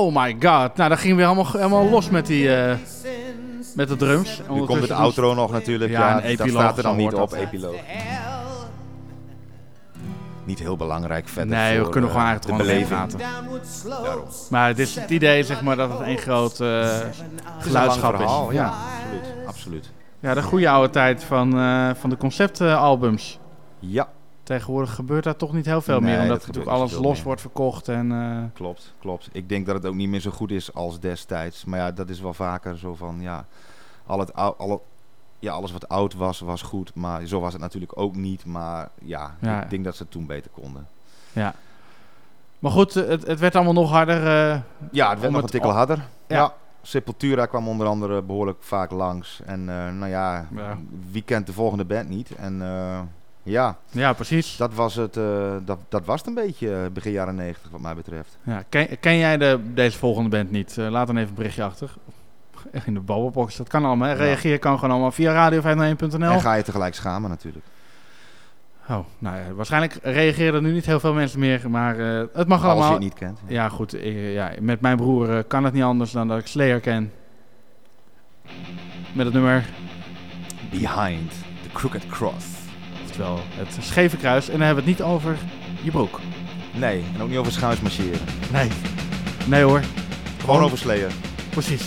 Speaker 2: Oh my god. Nou, dan ging weer helemaal, helemaal los met die... eh, met de drums.
Speaker 9: Nu komt het outro nog natuurlijk.
Speaker 2: Ja,
Speaker 9: Ja,
Speaker 2: een
Speaker 9: dat
Speaker 2: epiloog,
Speaker 9: staat er dan niet op, epiloog. Niet heel belangrijk verder.
Speaker 2: Nee, we kunnen
Speaker 9: eh,
Speaker 2: gewoon eigenlijk
Speaker 9: de
Speaker 2: gewoon
Speaker 9: beleving.
Speaker 2: praten.
Speaker 9: Daarom.
Speaker 2: Maar het is het idee, zeg maar, dat het één groot eh
Speaker 9: is lang
Speaker 2: geluidschap
Speaker 9: verhaal,
Speaker 2: is.
Speaker 9: ja,
Speaker 2: Ja.
Speaker 9: absoluut. absoluut.
Speaker 2: ja, de goede oude tijd van, eh, van de conceptalbums.
Speaker 9: Ja,
Speaker 2: Tegenwoordig gebeurt daar toch niet heel veel
Speaker 9: Nee,
Speaker 2: meer,
Speaker 9: dat
Speaker 2: omdat natuurlijk alles los
Speaker 9: meer.
Speaker 2: wordt verkocht. En, eh,
Speaker 9: klopt, klopt. Ik denk dat het ook niet meer zo goed is als destijds. Maar ja, dat is wel vaker zo van, ja, al het, al het- ja alles wat oud was, was goed. Maar zo was het natuurlijk ook niet. Maar ja,
Speaker 2: Ja.
Speaker 9: ik denk dat ze het toen beter konden.
Speaker 2: ja. Maar goed, eh, het, het werd allemaal nog harder. eh,
Speaker 9: Ja, het werd nog een tikkel harder.
Speaker 2: Ja.
Speaker 9: Ja. Sepultura kwam onder andere behoorlijk vaak langs. En nou ja,
Speaker 2: Ja.
Speaker 9: wie kent de volgende band niet? En ja,
Speaker 2: ja, precies.
Speaker 9: dat was het, eh, dat, dat was het een beetje eh, begin jaren 90 wat mij betreft.
Speaker 2: Ja, ken, ken jij de, deze volgende band niet? Eh, laat dan even een berichtje achter. In de babbelbox, dat kan allemaal. hè.
Speaker 9: Ja.
Speaker 2: Reageer kan gewoon allemaal via radio501.nl.
Speaker 9: En ga je tegelijk schamen natuurlijk.
Speaker 2: Oh, nou ja, waarschijnlijk reageren er nu niet heel veel mensen meer, maar het mag
Speaker 9: Als
Speaker 2: allemaal.
Speaker 9: je het niet kent.
Speaker 2: Ja, goed. ja, met mijn broer kan het niet anders dan dat ik Slayer ken. Met het nummer,
Speaker 9: Behind the Crooked Cross.
Speaker 2: Het scheve kruis. En dan hebben we het niet over je broek.
Speaker 9: Nee, en ook niet over schuins marcheren.
Speaker 2: Nee. Nee hoor.
Speaker 9: Gewoon over Slayer.
Speaker 2: Precies.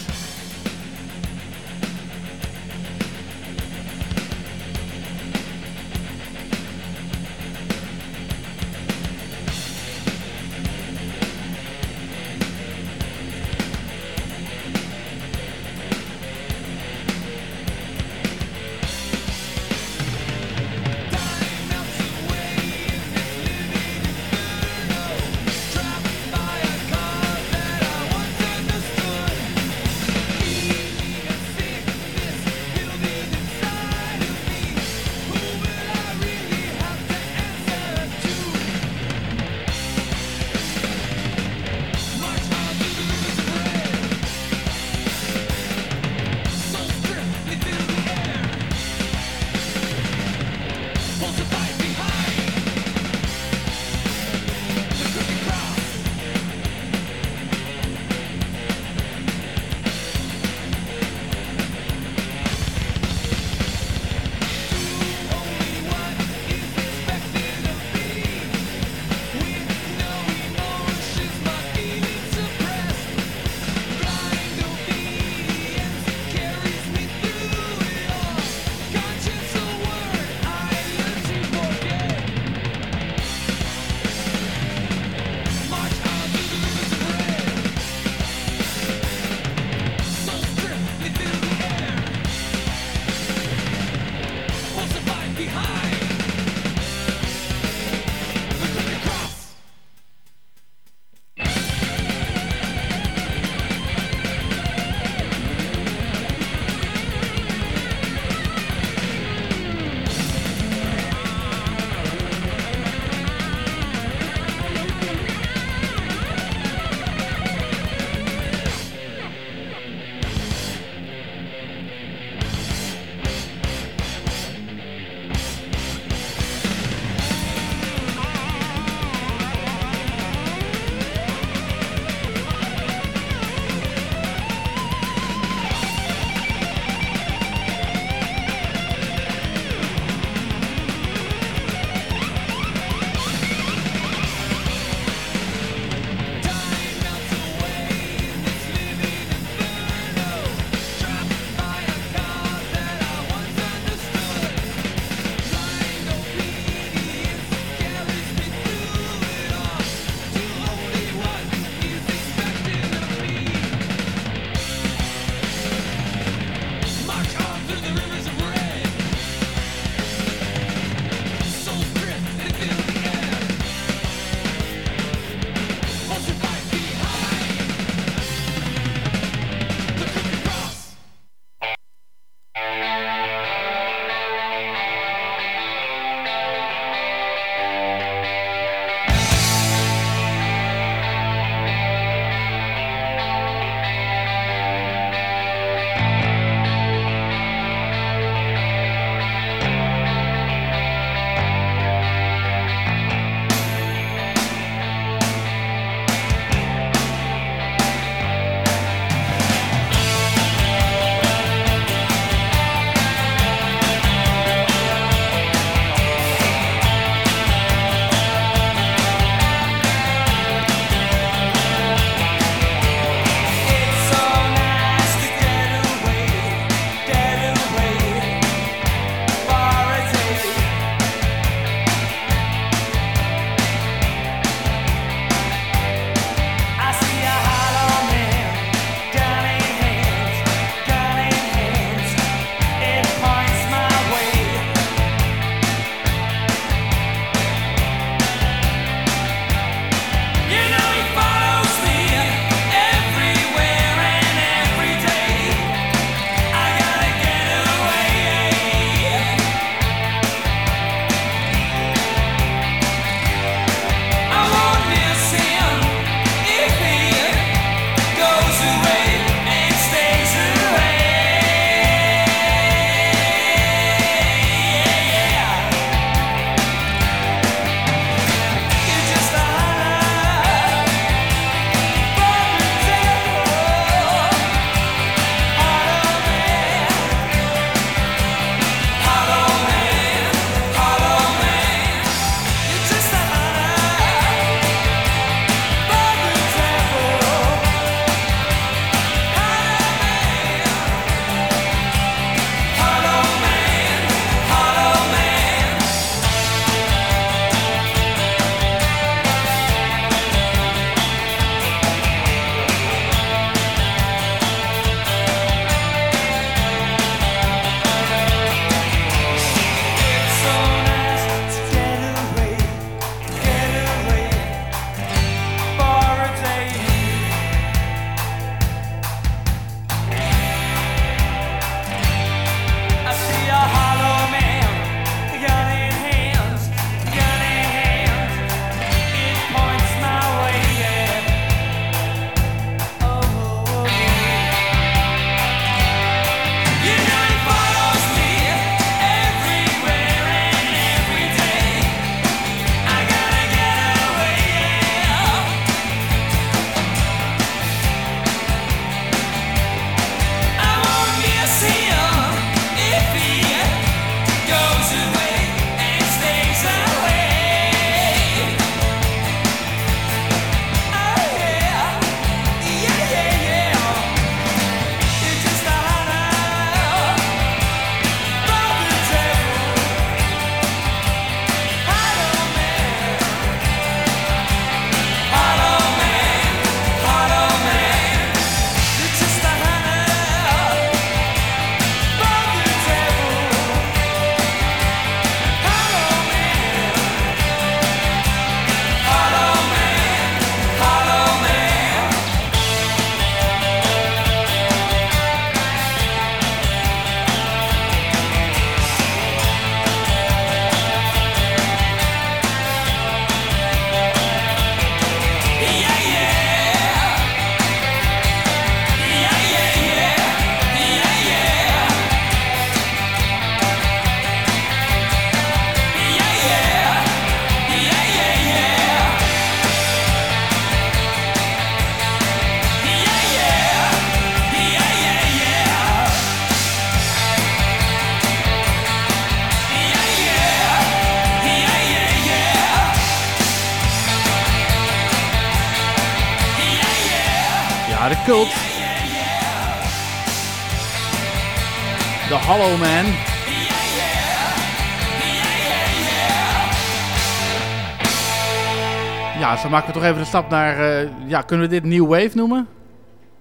Speaker 2: Maken we toch even de stap naar... eh, ja, kunnen we dit New Wave noemen?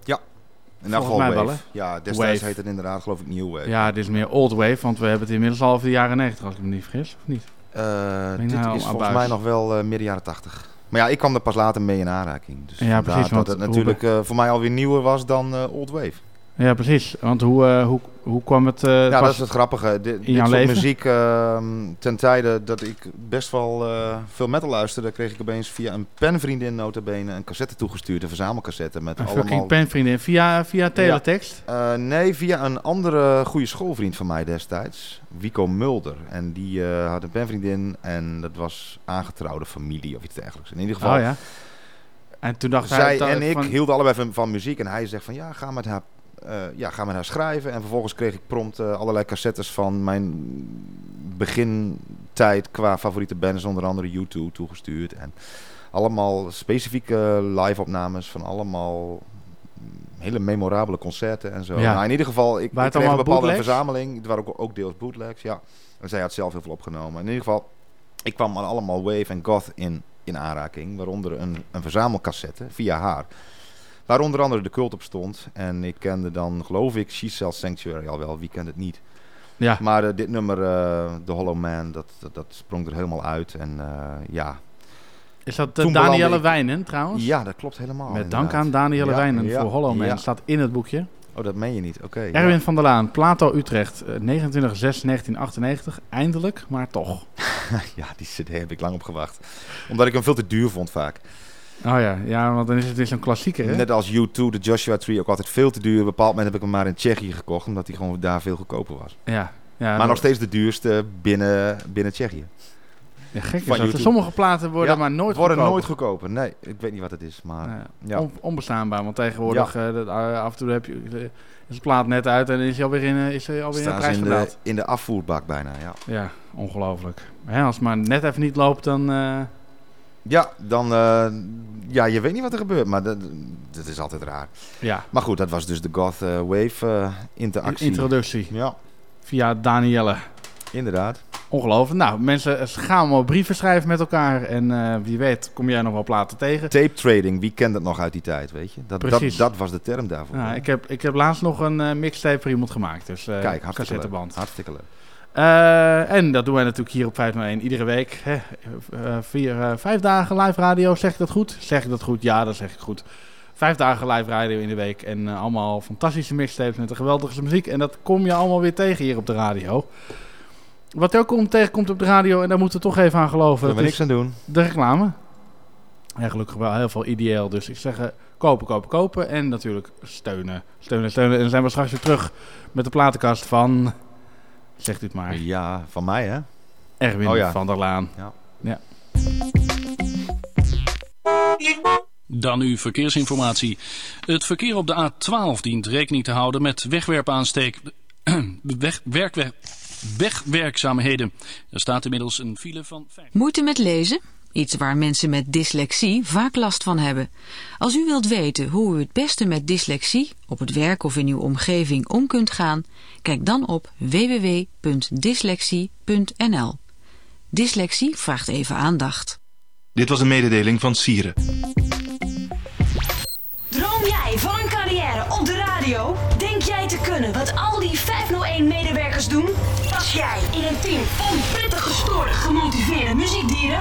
Speaker 9: Ja. In geval
Speaker 2: wel,
Speaker 9: Wave.
Speaker 2: hè?
Speaker 9: Ja, destijds
Speaker 2: Wave.
Speaker 9: heette het inderdaad geloof ik New Wave.
Speaker 2: Ja, dit is meer Old Wave, want we hebben het inmiddels al over de jaren 90, als ik me niet vergis, of niet?
Speaker 9: Eh, dit
Speaker 2: nou
Speaker 9: is volgens mij nog wel eh midden jaren 80. Maar ja, ik kwam er pas later mee in aanraking. Dus
Speaker 2: Ja, precies, want
Speaker 9: dat het natuurlijk voor mij alweer nieuwer was dan Old Wave.
Speaker 2: Ja, precies. Want hoe, eh, hoe, hoe kwam het... eh,
Speaker 9: ja, dat is het grappige. Dit, dit soort
Speaker 2: leven?
Speaker 9: muziek, ehm, ten tijde dat ik best wel eh, veel metal luisterde, kreeg ik opeens via een penvriendin notabene een cassette toegestuurd, een verzamelcassette met
Speaker 2: Een
Speaker 9: allemaal...
Speaker 2: penvriendin. Via, via teletext?
Speaker 9: Eh, nee, via een andere goede schoolvriend van mij destijds, Wico Mulder. En die had een penvriendin en dat was aangetrouwde familie of iets dergelijks. In ieder geval,
Speaker 2: Oh ja. En toen dacht hij...
Speaker 9: zij
Speaker 2: dat-
Speaker 9: en ik
Speaker 2: van-
Speaker 9: hielden allebei van, van muziek. En hij zegt van ja, ga met haar, eh, ja, ga met haar schrijven. En vervolgens kreeg ik prompt eh, allerlei cassettes van mijn begintijd qua favoriete bands. Onder andere U2 toegestuurd. En allemaal specifieke live-opnames van allemaal hele memorabele concerten en zo.
Speaker 2: Ja.
Speaker 9: Nou, in ieder geval, ik, kreeg een bepaalde
Speaker 2: bootlegs?
Speaker 9: verzameling. Het waren ook, ook deels bootlegs, ja. En zij had zelf heel veel opgenomen. In ieder geval, ik kwam aan allemaal Wave en Goth in, in aanraking. Waaronder een, een verzamelcassette via haar. Waar onder andere de cult op stond. En ik kende dan, geloof ik, She Sells Sanctuary al wel. Wie kent het niet?
Speaker 2: Ja.
Speaker 9: Maar eh, dit nummer, eh The Hollow Man, dat, dat, dat sprong er helemaal uit. En eh, ja,
Speaker 2: Is dat Danielle
Speaker 9: ik-
Speaker 2: Wijnen trouwens?
Speaker 9: ja, dat klopt helemaal.
Speaker 2: Met dank aan Danielle
Speaker 9: Ja,
Speaker 2: Wijnen
Speaker 9: ja,
Speaker 2: voor Hollow Man. Staat in het boekje.
Speaker 9: Oh, dat meen je niet. Oké.
Speaker 2: Erwin van der Laan, Plato Utrecht, eh, 29 6 1998. Eindelijk, maar toch. [laughs]
Speaker 9: Ja, die cd heb ik lang op gewacht. Omdat ik hem veel te duur vond vaak.
Speaker 2: Oh ja, ja want dan is het weer zo'n klassieker hè?
Speaker 9: Net als U2, de Joshua Tree, ook altijd veel te duur. Op een bepaald moment heb ik hem maar in Tsjechië gekocht. Omdat hij gewoon daar veel goedkoper was.
Speaker 2: Ja. ja
Speaker 9: maar nog steeds de duurste binnen, binnen Tsjechië.
Speaker 2: Ja, gek is dat. Sommige platen worden
Speaker 9: Ja,
Speaker 2: maar nooit
Speaker 9: worden
Speaker 2: goedkoper.
Speaker 9: nooit goedkoper. Nee, ik weet niet wat het is. Maar
Speaker 2: Ja,
Speaker 9: ja.
Speaker 2: on- onbestaanbaar, want tegenwoordig eh, eh, af en toe heb je, eh, is de plaat net uit en is hij alweer in, is hij alweer in de prijs
Speaker 9: in de, in de afvoerbak bijna. Ja,
Speaker 2: Ja, ongelooflijk. Hè, als het maar net even niet loopt, dan...
Speaker 9: ja dan... ja, je weet niet wat er gebeurt. Maar dat, dat is altijd raar.
Speaker 2: ja,
Speaker 9: Maar goed, dat was dus de Goth eh, Wave eh, interactie.
Speaker 2: introductie
Speaker 9: ja,
Speaker 2: via Danielle.
Speaker 9: inderdaad.
Speaker 2: Ongelooflijk. Nou, mensen gaan allemaal brieven schrijven met elkaar. En eh, wie weet kom jij nog wel platen tegen.
Speaker 9: Tape trading, wie kent dat nog uit die tijd, weet je? Dat, dat,
Speaker 2: Precies.
Speaker 9: dat was de term daarvoor.
Speaker 2: Nou, ik, heb, ik heb laatst nog een mixtape voor iemand gemaakt. Dus eh
Speaker 9: Kijk, hartstikke leuk. Hartstikke leuk.
Speaker 2: Eh, en dat doen wij natuurlijk hier op 501 iedere week. Hè? Eh, vier, eh, vijf dagen live radio, zeg ik dat goed? Zeg ik dat goed? Ja, dat zeg ik goed. Vijf dagen live radio in de week. En allemaal fantastische mixtapes met de geweldige muziek. En dat kom je allemaal weer tegen hier op de radio. Wat ook om, tegenkomt op de radio, en daar moeten we toch even aan geloven.
Speaker 9: We
Speaker 2: het
Speaker 9: niks aan doen.
Speaker 2: de reclame. En gelukkig wel heel veel ideeel. Dus ik zeg kopen, kopen, kopen. En natuurlijk steunen, steunen, steunen. En dan zijn we straks weer terug met de platenkast van... Zegt u het maar.
Speaker 9: Ja, van mij hè?
Speaker 2: Erwin
Speaker 9: Oh ja.
Speaker 2: van der Laan.
Speaker 9: Ja.
Speaker 2: ja.
Speaker 11: Dan nu verkeersinformatie. Het verkeer op de A12 dient rekening te houden met wegwerpaansteek... [clears throat] weg, wegwerkzaamheden. Er staat inmiddels een file van...
Speaker 12: Moeite met lezen? Iets waar mensen met dyslexie vaak last van hebben. Als u wilt weten hoe u het beste met dyslexie op het werk of in uw omgeving om kunt gaan, kijk dan op www.dyslexie.nl. Dyslexie vraagt even aandacht.
Speaker 13: Dit was een mededeling van Sieren.
Speaker 7: Droom jij van een carrière op de radio? Denk jij te kunnen wat al die 501-medewerkers doen? Pas jij in een team van prettig gestoorde, gemotiveerde muziekdieren?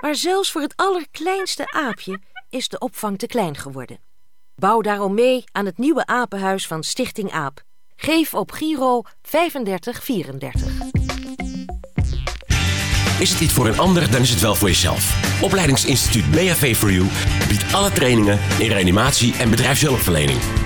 Speaker 14: Maar zelfs voor het allerkleinste aapje is de opvang te klein geworden. Bouw daarom mee aan het nieuwe apenhuis van Stichting AAP. Geef op Giro 3534.
Speaker 15: Is het niet voor een ander, dan is het wel voor jezelf. Opleidingsinstituut BHV for You biedt alle trainingen in reanimatie en bedrijfshulpverlening.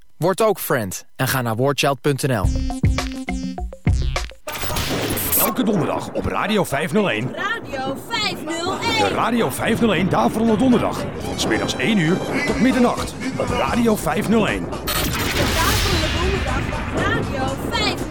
Speaker 16: Word ook friend en ga naar warchild.nl.
Speaker 17: Elke donderdag op Radio 501.
Speaker 18: Radio 501.
Speaker 17: De Radio 501 Daverende Donderdag. Van smiddags 1 uur tot middernacht op Radio 501.
Speaker 18: Daverende Donderdag op Radio 501.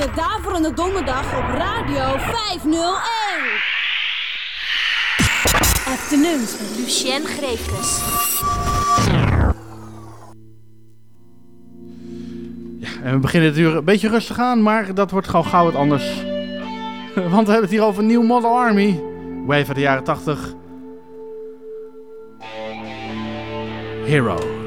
Speaker 18: De Daverende Donderdag op Radio 501.
Speaker 2: Afternoons met Lucien Greefkes.
Speaker 3: En we beginnen het uur een beetje rustig aan, maar dat wordt gewoon gauw wat anders. [laughs] Want we hebben het hier over New Model Army. Wave uit de jaren 80. Hero.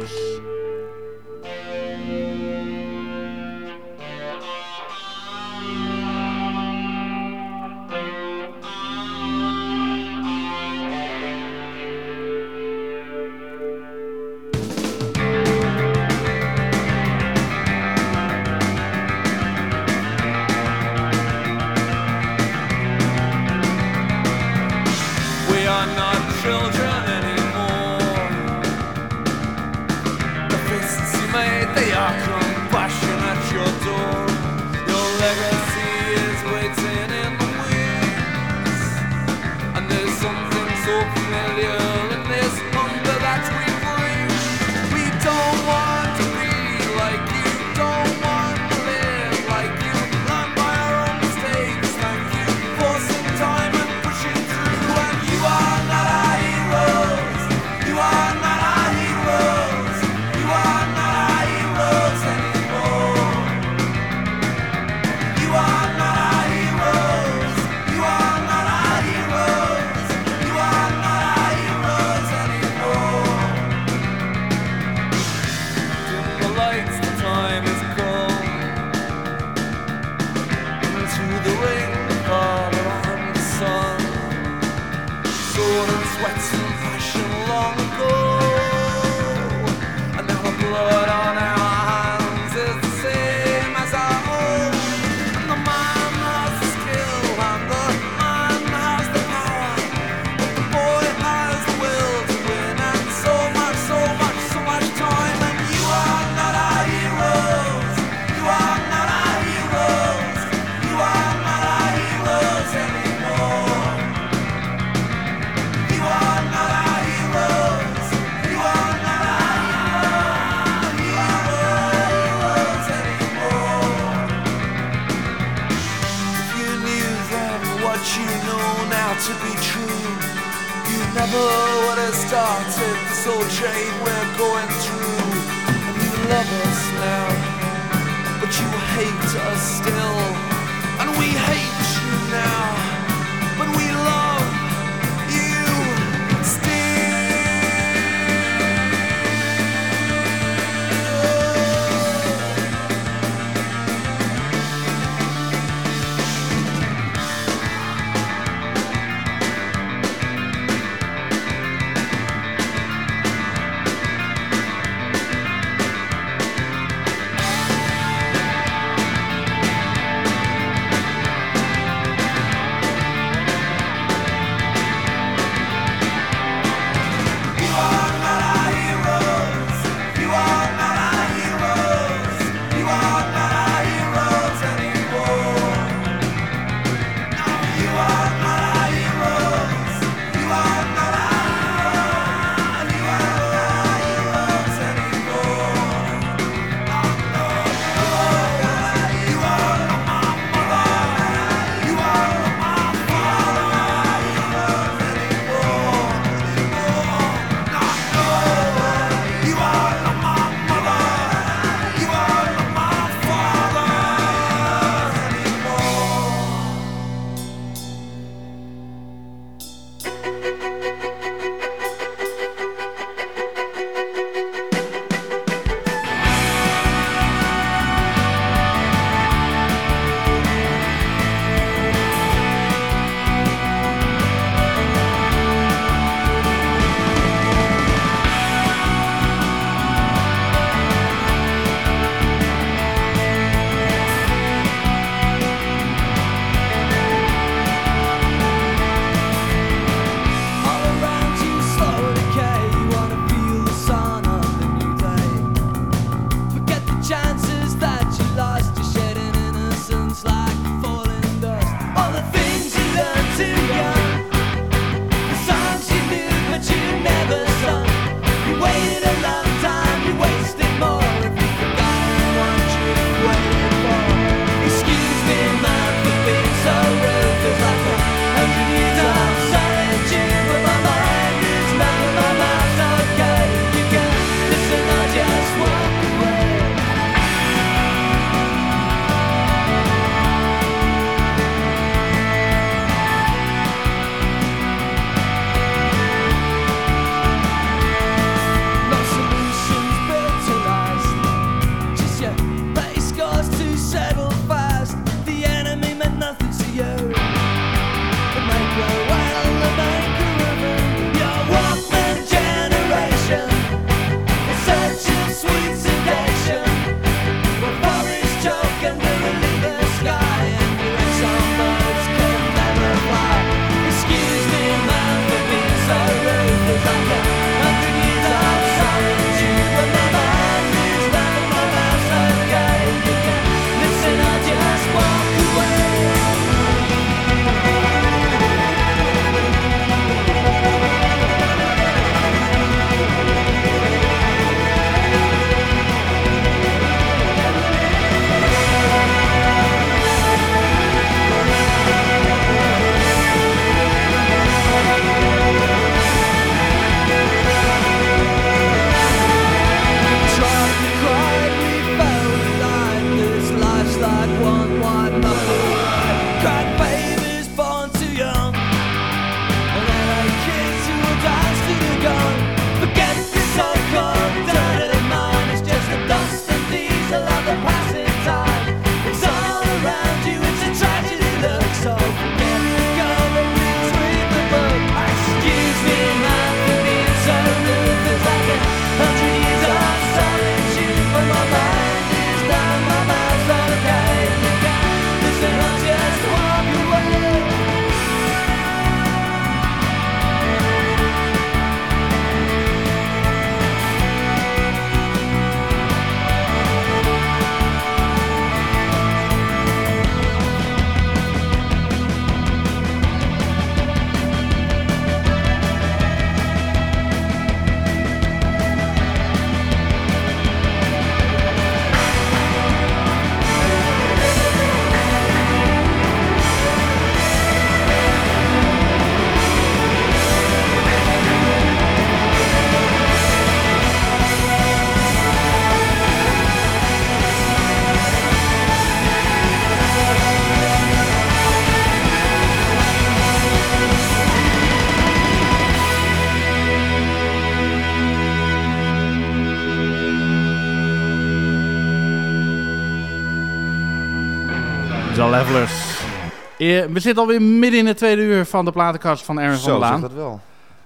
Speaker 19: We
Speaker 2: zitten alweer midden in het tweede uur van de platenkast van Ernst
Speaker 9: Zo,
Speaker 2: van der Laan.
Speaker 9: dat wel.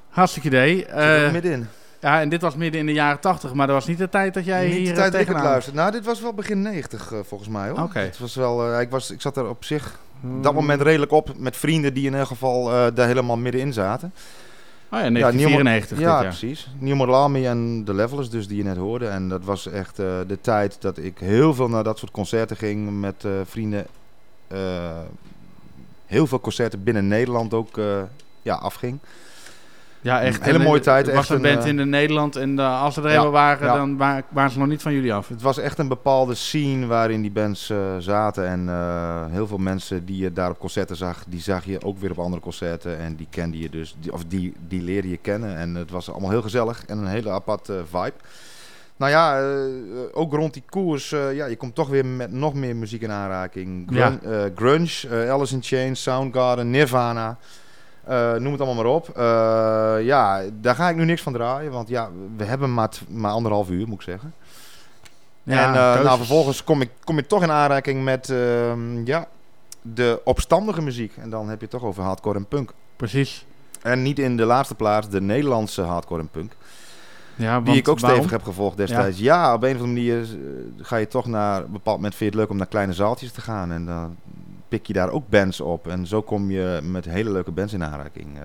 Speaker 2: Hartstikke idee.
Speaker 9: Zit er
Speaker 2: Eh,
Speaker 9: middenin.
Speaker 2: Ja, en dit was midden in de jaren 80, maar dat was niet de tijd dat jij
Speaker 9: Niet
Speaker 2: hier
Speaker 9: de
Speaker 2: eh,
Speaker 9: tijd dat ik het luisterde. Nou, dit was wel begin 90 eh, volgens mij hoor.
Speaker 2: Oké.
Speaker 9: Het was wel, eh, ik, was, ik zat er op zich op dat moment redelijk op met vrienden die in ieder geval eh, daar helemaal middenin zaten.
Speaker 2: Oh ja, 1994
Speaker 9: ja,
Speaker 2: dit jaar.
Speaker 9: precies. Model Army en The Levelers dus die je net hoorde. En dat was echt eh, de tijd dat ik heel veel naar dat soort concerten ging met eh, vrienden. Heel veel concerten binnen Nederland ook eh, ja, afging.
Speaker 2: Ja, echt.
Speaker 9: Een hele
Speaker 2: En,
Speaker 9: mooie tijd.
Speaker 2: Er was
Speaker 9: echt
Speaker 2: een band
Speaker 9: eh,
Speaker 2: in de Nederland en eh, als ze er
Speaker 9: Ja,
Speaker 2: even waren,
Speaker 9: ja.
Speaker 2: dan wa- waren ze nog niet van jullie af.
Speaker 9: Het was echt een bepaalde scene waarin die bands zaten. En heel veel mensen die je daar op concerten zag, die zag je ook weer op andere concerten. En die kende je dus, die, of die, die leerde je kennen. En het was allemaal heel gezellig en een hele aparte vibe. Nou ja, eh, ook rond die koers, eh, ja, je komt toch weer met nog meer muziek in aanraking. Grun- eh, grunge, eh, Alice in Chains, Soundgarden, Nirvana. Eh, noem het allemaal maar op. Eh, ja, daar ga ik nu niks van draaien, want ja, we hebben maar, maar anderhalf uur, moet ik zeggen.
Speaker 2: Ja,
Speaker 9: en eh, nou, vervolgens kom ik, kom je toch in aanraking met ehm, ja, de opstandige muziek. En dan heb je het toch over hardcore en punk.
Speaker 2: Precies.
Speaker 9: En niet in de laatste plaats de Nederlandse hardcore en punk.
Speaker 2: Ja,
Speaker 9: die ik ook
Speaker 2: waarom?
Speaker 9: stevig heb gevolgd destijds. Ja, op een of andere manier eh, ga je toch naar een bepaald moment vind je het leuk om naar kleine zaaltjes te gaan. En dan pik je daar ook bands op. En zo kom je met hele leuke bands in aanraking. eh.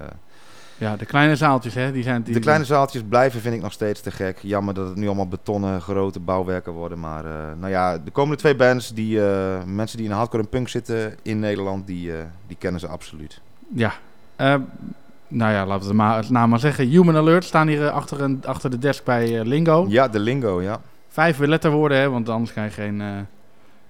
Speaker 2: Ja, de kleine zaaltjes, hè, die zijn... Die,
Speaker 9: De kleine zaaltjes blijven vind ik nog steeds te gek. Jammer dat het nu allemaal betonnen grote bouwwerken worden. Maar eh, nou ja, de komende twee bands, die, mensen die in hardcore en punk zitten in Nederland, die, die kennen ze absoluut.
Speaker 2: Ja. Nou ja, laten we het maar, het naam maar zeggen. Human Alert staan hier eh, achter, een, achter de desk bij eh, Lingo.
Speaker 9: Ja, de Lingo, ja.
Speaker 2: Vijf letterwoorden, hè, want anders kan je geen eh,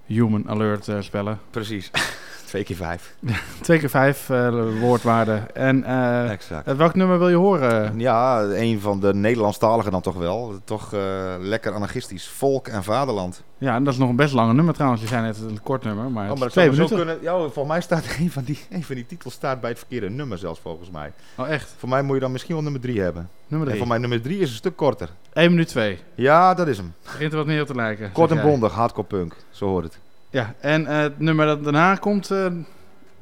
Speaker 2: Human Alert spellen.
Speaker 9: Precies. [laughs] Twee keer vijf. [laughs]
Speaker 2: Twee keer vijf eh, woordwaarden. En eh,
Speaker 9: Exact.
Speaker 2: eh, welk nummer wil je horen?
Speaker 9: Ja, een van de Nederlandstaligen dan toch wel. Toch lekker anarchistisch. Volk en vaderland.
Speaker 2: Ja, en dat is nog een best lange nummer trouwens. Je zei net een kort nummer, maar
Speaker 9: Oh, maar
Speaker 2: twee minuten.
Speaker 9: kunnen. Ja, volgens mij staat [laughs] een van, die, een van die titels staat bij het verkeerde nummer zelfs volgens mij.
Speaker 2: Oh, echt?
Speaker 9: Voor mij moet je dan misschien wel nummer drie hebben.
Speaker 2: Nummer
Speaker 9: En
Speaker 2: drie.
Speaker 9: voor mij nummer drie is een stuk korter.
Speaker 2: 1 minuut 2.
Speaker 9: Ja, dat is hem.
Speaker 2: Begint er wat meer op te lijken.
Speaker 9: Kort en bondig, hardcore punk. Zo hoort het.
Speaker 2: Ja, en eh, het nummer dat daarna komt, eh,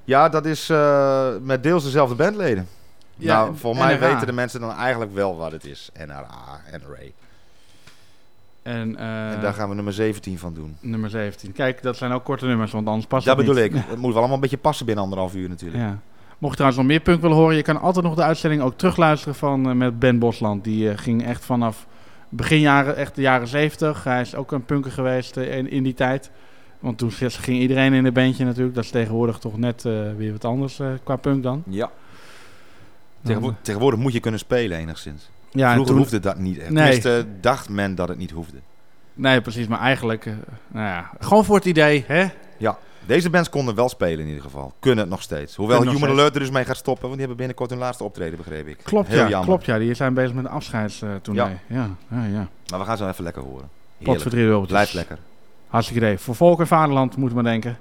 Speaker 9: Ja, dat is eh, met deels dezelfde bandleden.
Speaker 2: Ja,
Speaker 9: nou, voor mij weten de mensen dan eigenlijk wel wat het is. NRA, NRA.
Speaker 2: En, eh,
Speaker 9: En daar gaan we nummer 17 van doen.
Speaker 2: Nummer 17. Kijk, dat zijn ook korte nummers, want anders past
Speaker 9: Dat
Speaker 2: het
Speaker 9: bedoel
Speaker 2: niet.
Speaker 9: ik. [laughs] Het moet wel allemaal een beetje passen binnen anderhalf uur natuurlijk.
Speaker 2: Ja. Mocht je trouwens nog meer punk willen horen, je kan altijd nog de uitzending ook terugluisteren van met Ben Bosland. Die ging echt vanaf begin jaren, echt de jaren 70. Hij is ook een punker geweest in, in die tijd. Want toen ging iedereen in een bandje natuurlijk. Dat is tegenwoordig toch net eh, weer wat anders eh, qua punk dan.
Speaker 9: Ja. Tegenwo- tegenwoordig moet je kunnen spelen enigszins.
Speaker 2: Ja, en
Speaker 9: Vroeger
Speaker 2: toen-
Speaker 9: hoefde dat niet echt.
Speaker 2: Nee.
Speaker 9: Tenminste, dacht men dat het niet hoefde.
Speaker 2: Nee, precies. Maar eigenlijk, eh, nou ja, gewoon voor het idee, hè?
Speaker 9: Ja, deze bands konden wel spelen in ieder geval. Kunnen het nog steeds. Hoewel
Speaker 2: Kunnen
Speaker 9: Human
Speaker 2: steeds.
Speaker 9: Alert er dus mee gaat stoppen, want die hebben binnenkort hun laatste optreden, begreep ik.
Speaker 2: Klopt,
Speaker 9: Heel
Speaker 2: ja.
Speaker 9: jammer.
Speaker 2: Klopt, ja. Die zijn bezig met een afscheidstournee.
Speaker 9: Ja.
Speaker 2: Ja. Ja, ja,
Speaker 9: Maar we gaan zo even lekker horen.
Speaker 2: Pot voor
Speaker 9: Heerlijk.
Speaker 2: drie.
Speaker 9: Blijft lekker.
Speaker 2: Hartstikke idee. Voor volk en vaderland moet maar denken.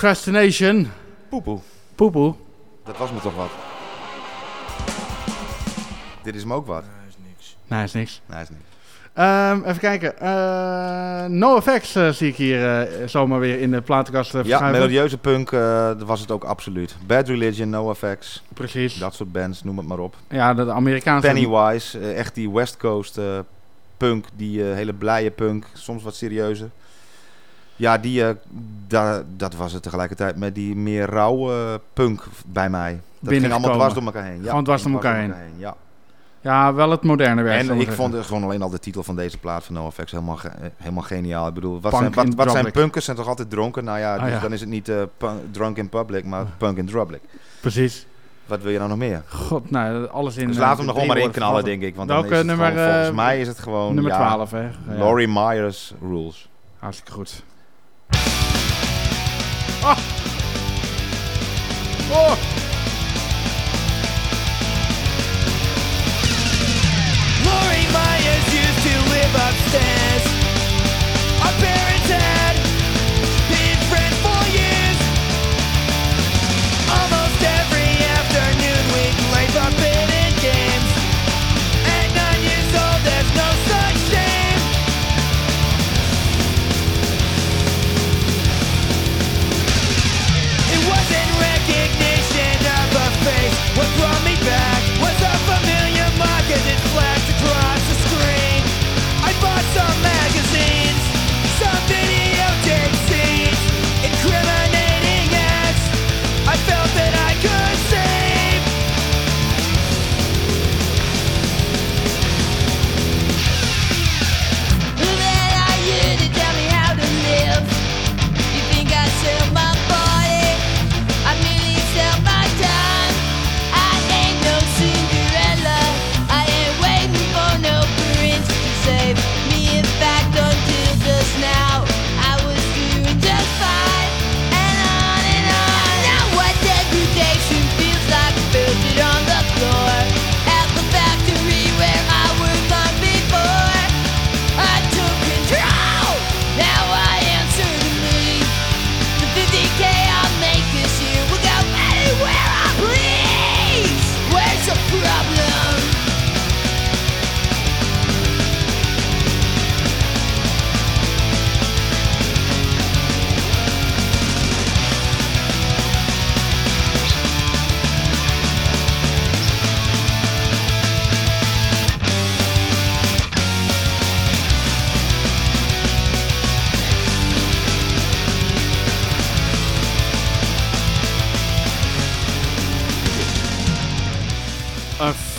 Speaker 3: Procrastination.
Speaker 9: Poepoe.
Speaker 2: Poepoe.
Speaker 9: Dat was me toch wat. Dit is me ook wat.
Speaker 2: Nee, is niks.
Speaker 9: Nee, is niks.
Speaker 2: Ehm, even kijken. Eh no Effects eh, zie ik hier eh, zomaar weer in de platenkast
Speaker 9: Ja, melodieuze punk, eh, dat was het ook absoluut. Bad Religion, NoFX.
Speaker 2: Precies.
Speaker 9: Dat soort bands, noem het maar op.
Speaker 2: Ja, de, Amerikaanse...
Speaker 9: Pennywise, echt die West Coast eh, punk, die eh, hele blije punk, soms wat serieuzer. Ja, die, da- dat was het tegelijkertijd met die meer rauwe punk bij mij. Dat ging allemaal dwars door elkaar heen. Ja,
Speaker 2: Gewoon dwars door elkaar heen.
Speaker 9: Ja.
Speaker 2: Ja, wel het moderne werk.
Speaker 9: En ik
Speaker 2: zeggen.
Speaker 9: vond gewoon alleen al de titel van deze plaat van NoFX helemaal, ge- eh, helemaal geniaal. Ik bedoel, wat
Speaker 2: Punk
Speaker 9: zijn, wat, zijn punkers? Zijn toch altijd dronken? Nou ja,
Speaker 2: Ah,
Speaker 9: dus
Speaker 2: ja.
Speaker 9: dan is het niet eh, punk- drunk in public, maar punk in drublic.
Speaker 2: Precies.
Speaker 9: Wat wil je nou nog meer?
Speaker 2: God, nou, alles in...
Speaker 9: Dus laten we hem nog gewoon maar in knallen, denk ik. Want dan is het
Speaker 2: nummer...
Speaker 9: gewoon- volgens mij is het gewoon...
Speaker 2: Nummer
Speaker 9: ja,
Speaker 2: 12, hè?
Speaker 9: Laurie Myers Rules.
Speaker 2: Hartstikke goed. Oh! Oh!
Speaker 3: Myers used to live upstairs.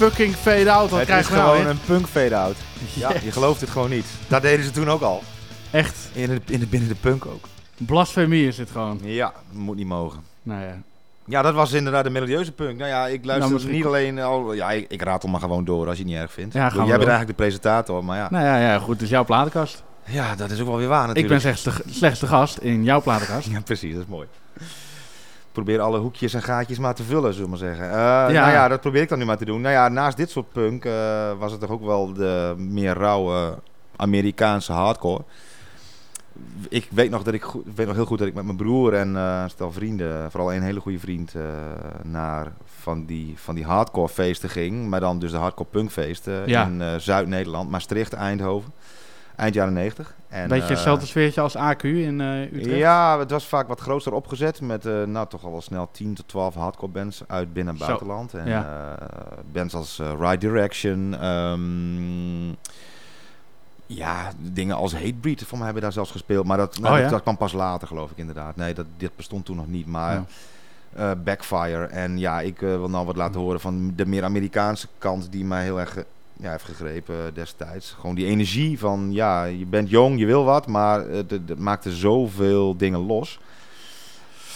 Speaker 2: Fucking fade-out,
Speaker 9: Het
Speaker 2: krijg
Speaker 9: is
Speaker 2: je nou?
Speaker 9: gewoon
Speaker 2: hè?
Speaker 9: een punk fade-out. Ja,
Speaker 2: Yes.
Speaker 9: je gelooft het gewoon niet. Dat deden ze toen ook al.
Speaker 2: Echt?
Speaker 9: In de, in de, binnen de punk ook.
Speaker 2: Blasfemie is het gewoon.
Speaker 9: Ja, moet niet mogen.
Speaker 2: Nou ja.
Speaker 9: Ja, dat was inderdaad de melodieuze punk. Nou ja, ik luister
Speaker 2: Nou, misschien-
Speaker 9: niet alleen al... Ja, ik, ik ratel maar gewoon door als je het niet erg vindt.
Speaker 2: Ja,
Speaker 9: Ik
Speaker 2: gaan
Speaker 9: bedoel,
Speaker 2: we
Speaker 9: Jij bent eigenlijk de presentator, maar ja.
Speaker 2: Nou ja, ja, goed, het is jouw platenkast.
Speaker 9: Ja, dat is ook wel weer waar
Speaker 2: Ik
Speaker 9: natuurlijk.
Speaker 2: ben slechtste, slechtste gast in jouw platenkast.
Speaker 9: Ja, precies, dat is mooi. Probeer alle hoekjes en gaatjes maar te vullen, zullen we maar zeggen. Eh, Nou ja, dat probeer ik dan nu maar te doen. Nou ja, naast dit soort punk eh, was het toch ook wel de meer rauwe Amerikaanse hardcore. Ik weet nog, dat ik, goed, weet nog heel goed dat ik met mijn broer en eh, een stel vrienden, vooral een hele goede vriend, naar van die, van die hardcore feesten ging. Maar dan dus de hardcore punkfeesten
Speaker 2: Ja.
Speaker 9: in Zuid-Nederland, Maastricht, Eindhoven. Eind jaren 90. En,
Speaker 2: Beetje
Speaker 9: eh,
Speaker 2: hetzelfde sfeertje als AQ in eh, Utrecht.
Speaker 9: ja, het was vaak wat groter opgezet met eh, nou, toch al wel snel 10 tot 12 hardcore bands uit binnen- en
Speaker 2: Zo,
Speaker 9: buitenland. En
Speaker 2: ja.
Speaker 9: bands als Right Direction, ehm, ja, dingen als Hatebreed, voor mij hebben daar zelfs gespeeld. Maar dat, nou,
Speaker 2: Oh,
Speaker 9: dat,
Speaker 2: ja?
Speaker 9: dat kwam pas later, geloof ik inderdaad. Nee, dat, dit bestond toen nog niet, maar...
Speaker 2: Ja.
Speaker 9: Backfire. En ja, ik wil nou wat laten horen van de meer Amerikaanse kant die mij heel erg ja, heeft gegrepen destijds. Gewoon die energie van, ja, je bent jong, je wil wat, maar het, het maakte zoveel dingen los.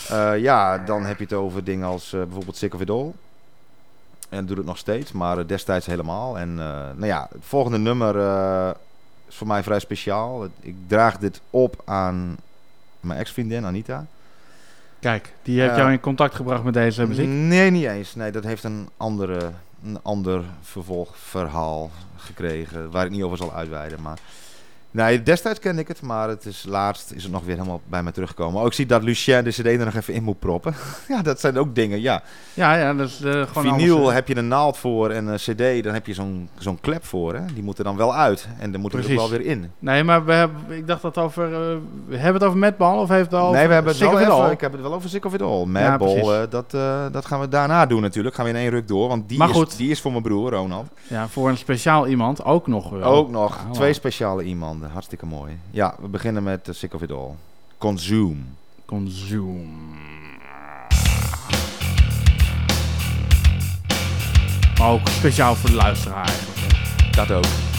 Speaker 9: Eh, ja, dan heb je het over dingen als eh, bijvoorbeeld Sick of It All. En doet het nog steeds, maar eh, destijds helemaal. En nou ja, het volgende nummer is voor mij vrij speciaal. Ik draag dit op aan mijn ex-vriendin Anita.
Speaker 2: Kijk, die heeft jou in contact gebracht met deze muziek.
Speaker 9: Nee, niet eens. Nee, dat heeft een, andere, een ander vervolgverhaal gekregen. Waar ik niet over zal uitweiden. Maar nee, destijds kende ik het. Maar het is, laatst is het nog weer helemaal bij me teruggekomen. Ook zie dat Lucien de CD er nog even in moet proppen. [laughs] ja, dat zijn ook dingen. Ja.
Speaker 2: Ja, ja, dat is eh, gewoon
Speaker 9: Vinyl
Speaker 2: alles,
Speaker 9: heb je een naald voor en een CD, dan heb je zo'n zo'n klep voor. Hè? Die moet er dan wel uit. En dan moet er ook wel weer in.
Speaker 2: Nee, maar we hebben, ik dacht dat over... eh, we hebben het over Madball of heeft het al
Speaker 9: Nee, we hebben het wel even,
Speaker 2: All?
Speaker 9: ik heb het wel over Sick of It All. Madball, eh, dat, dat gaan we daarna doen natuurlijk. Gaan we in één ruk door, want die,
Speaker 2: Maar
Speaker 9: is,
Speaker 2: goed.
Speaker 9: die is voor mijn broer Ronald.
Speaker 2: Ja, voor een speciaal iemand ook nog.
Speaker 9: Ook nog
Speaker 2: Ah,
Speaker 9: twee speciale iemanden. Hartstikke mooi. Ja, we beginnen met eh, Sick of It All. Consume.
Speaker 2: Consume. Ook speciaal voor de luisteraar eigenlijk.
Speaker 9: Dat ook.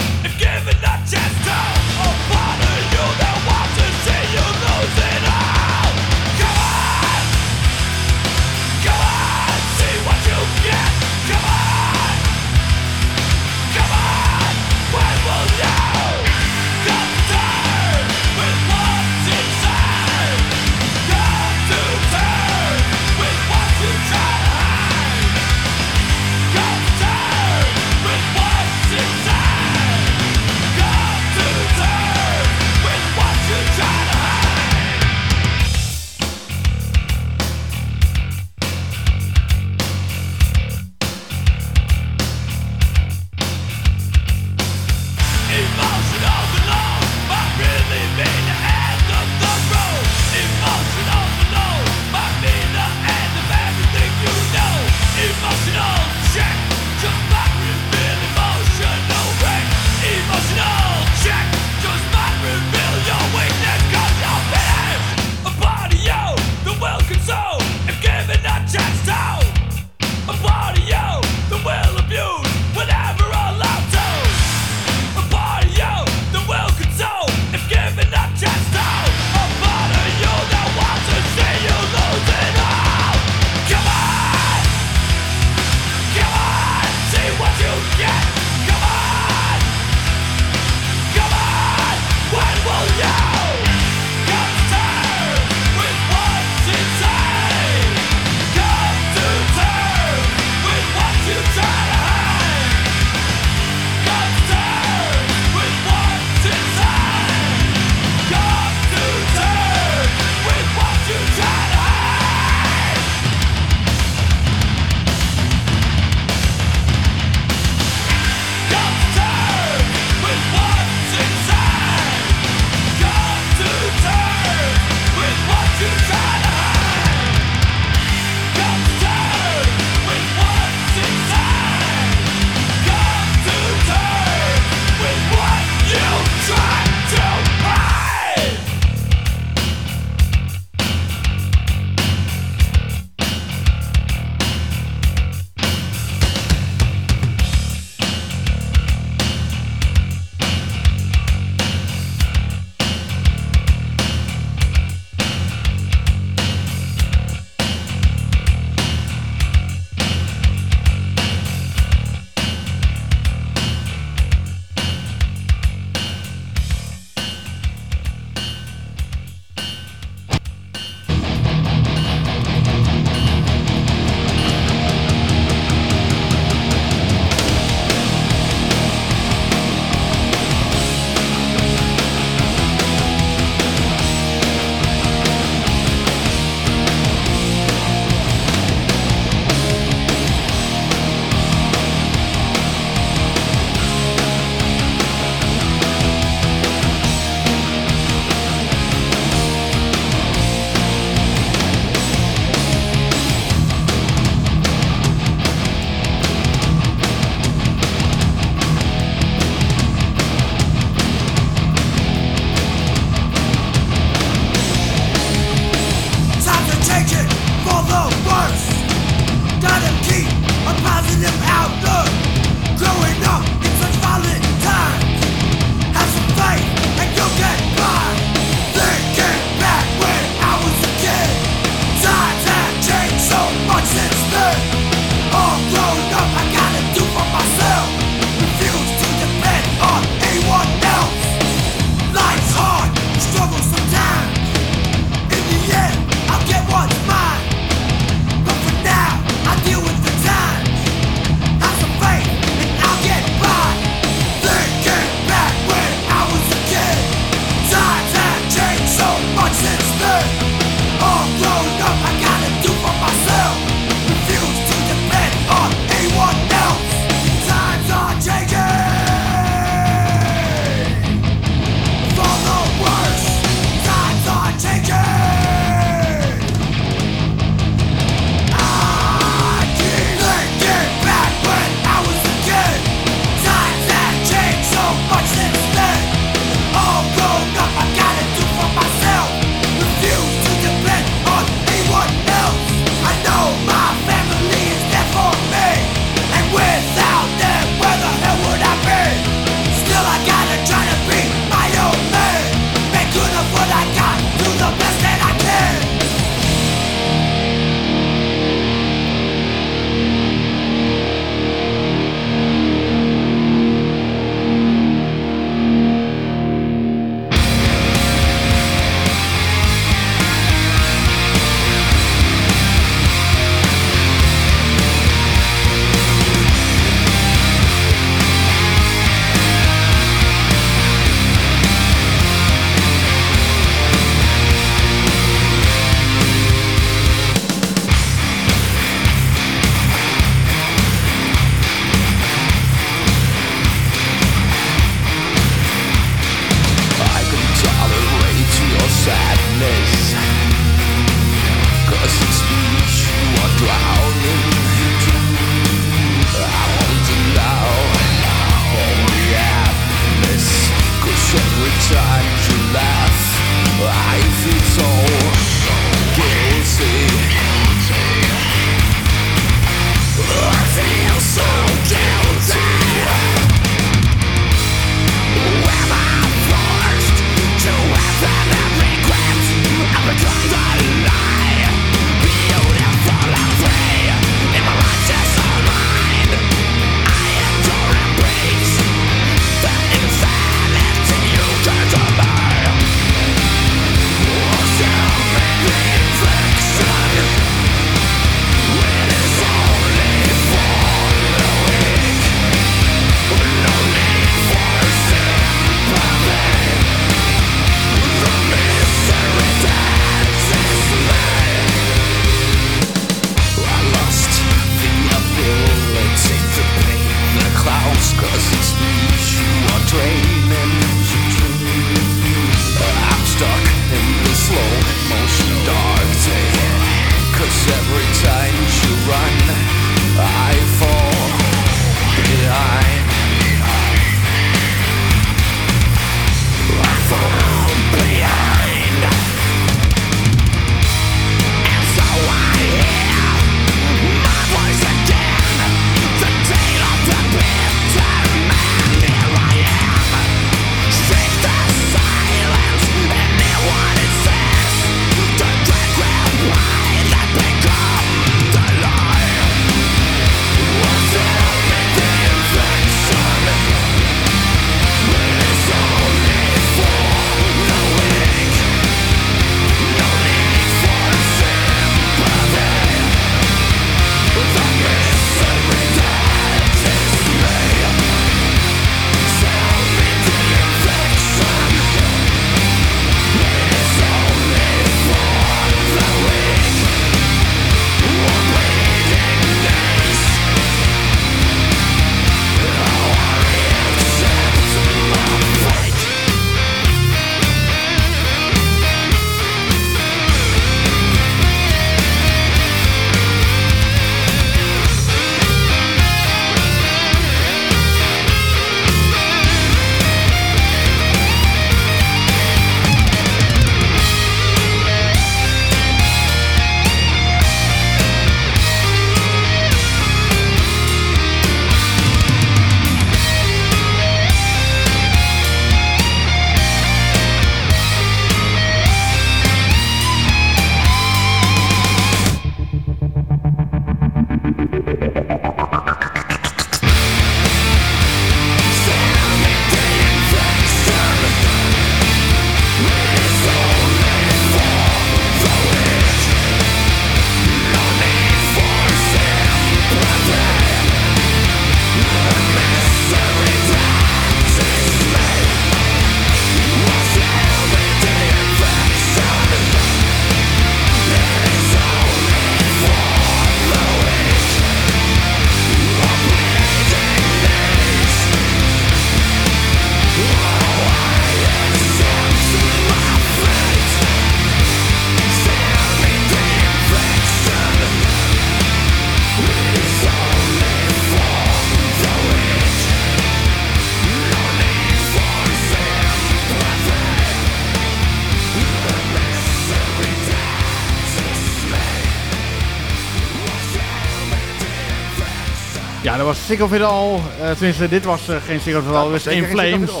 Speaker 2: Dat was Sick of It All. Eh, tenminste, dit was eh, geen Sick of It All, dit was In Flames. [laughs]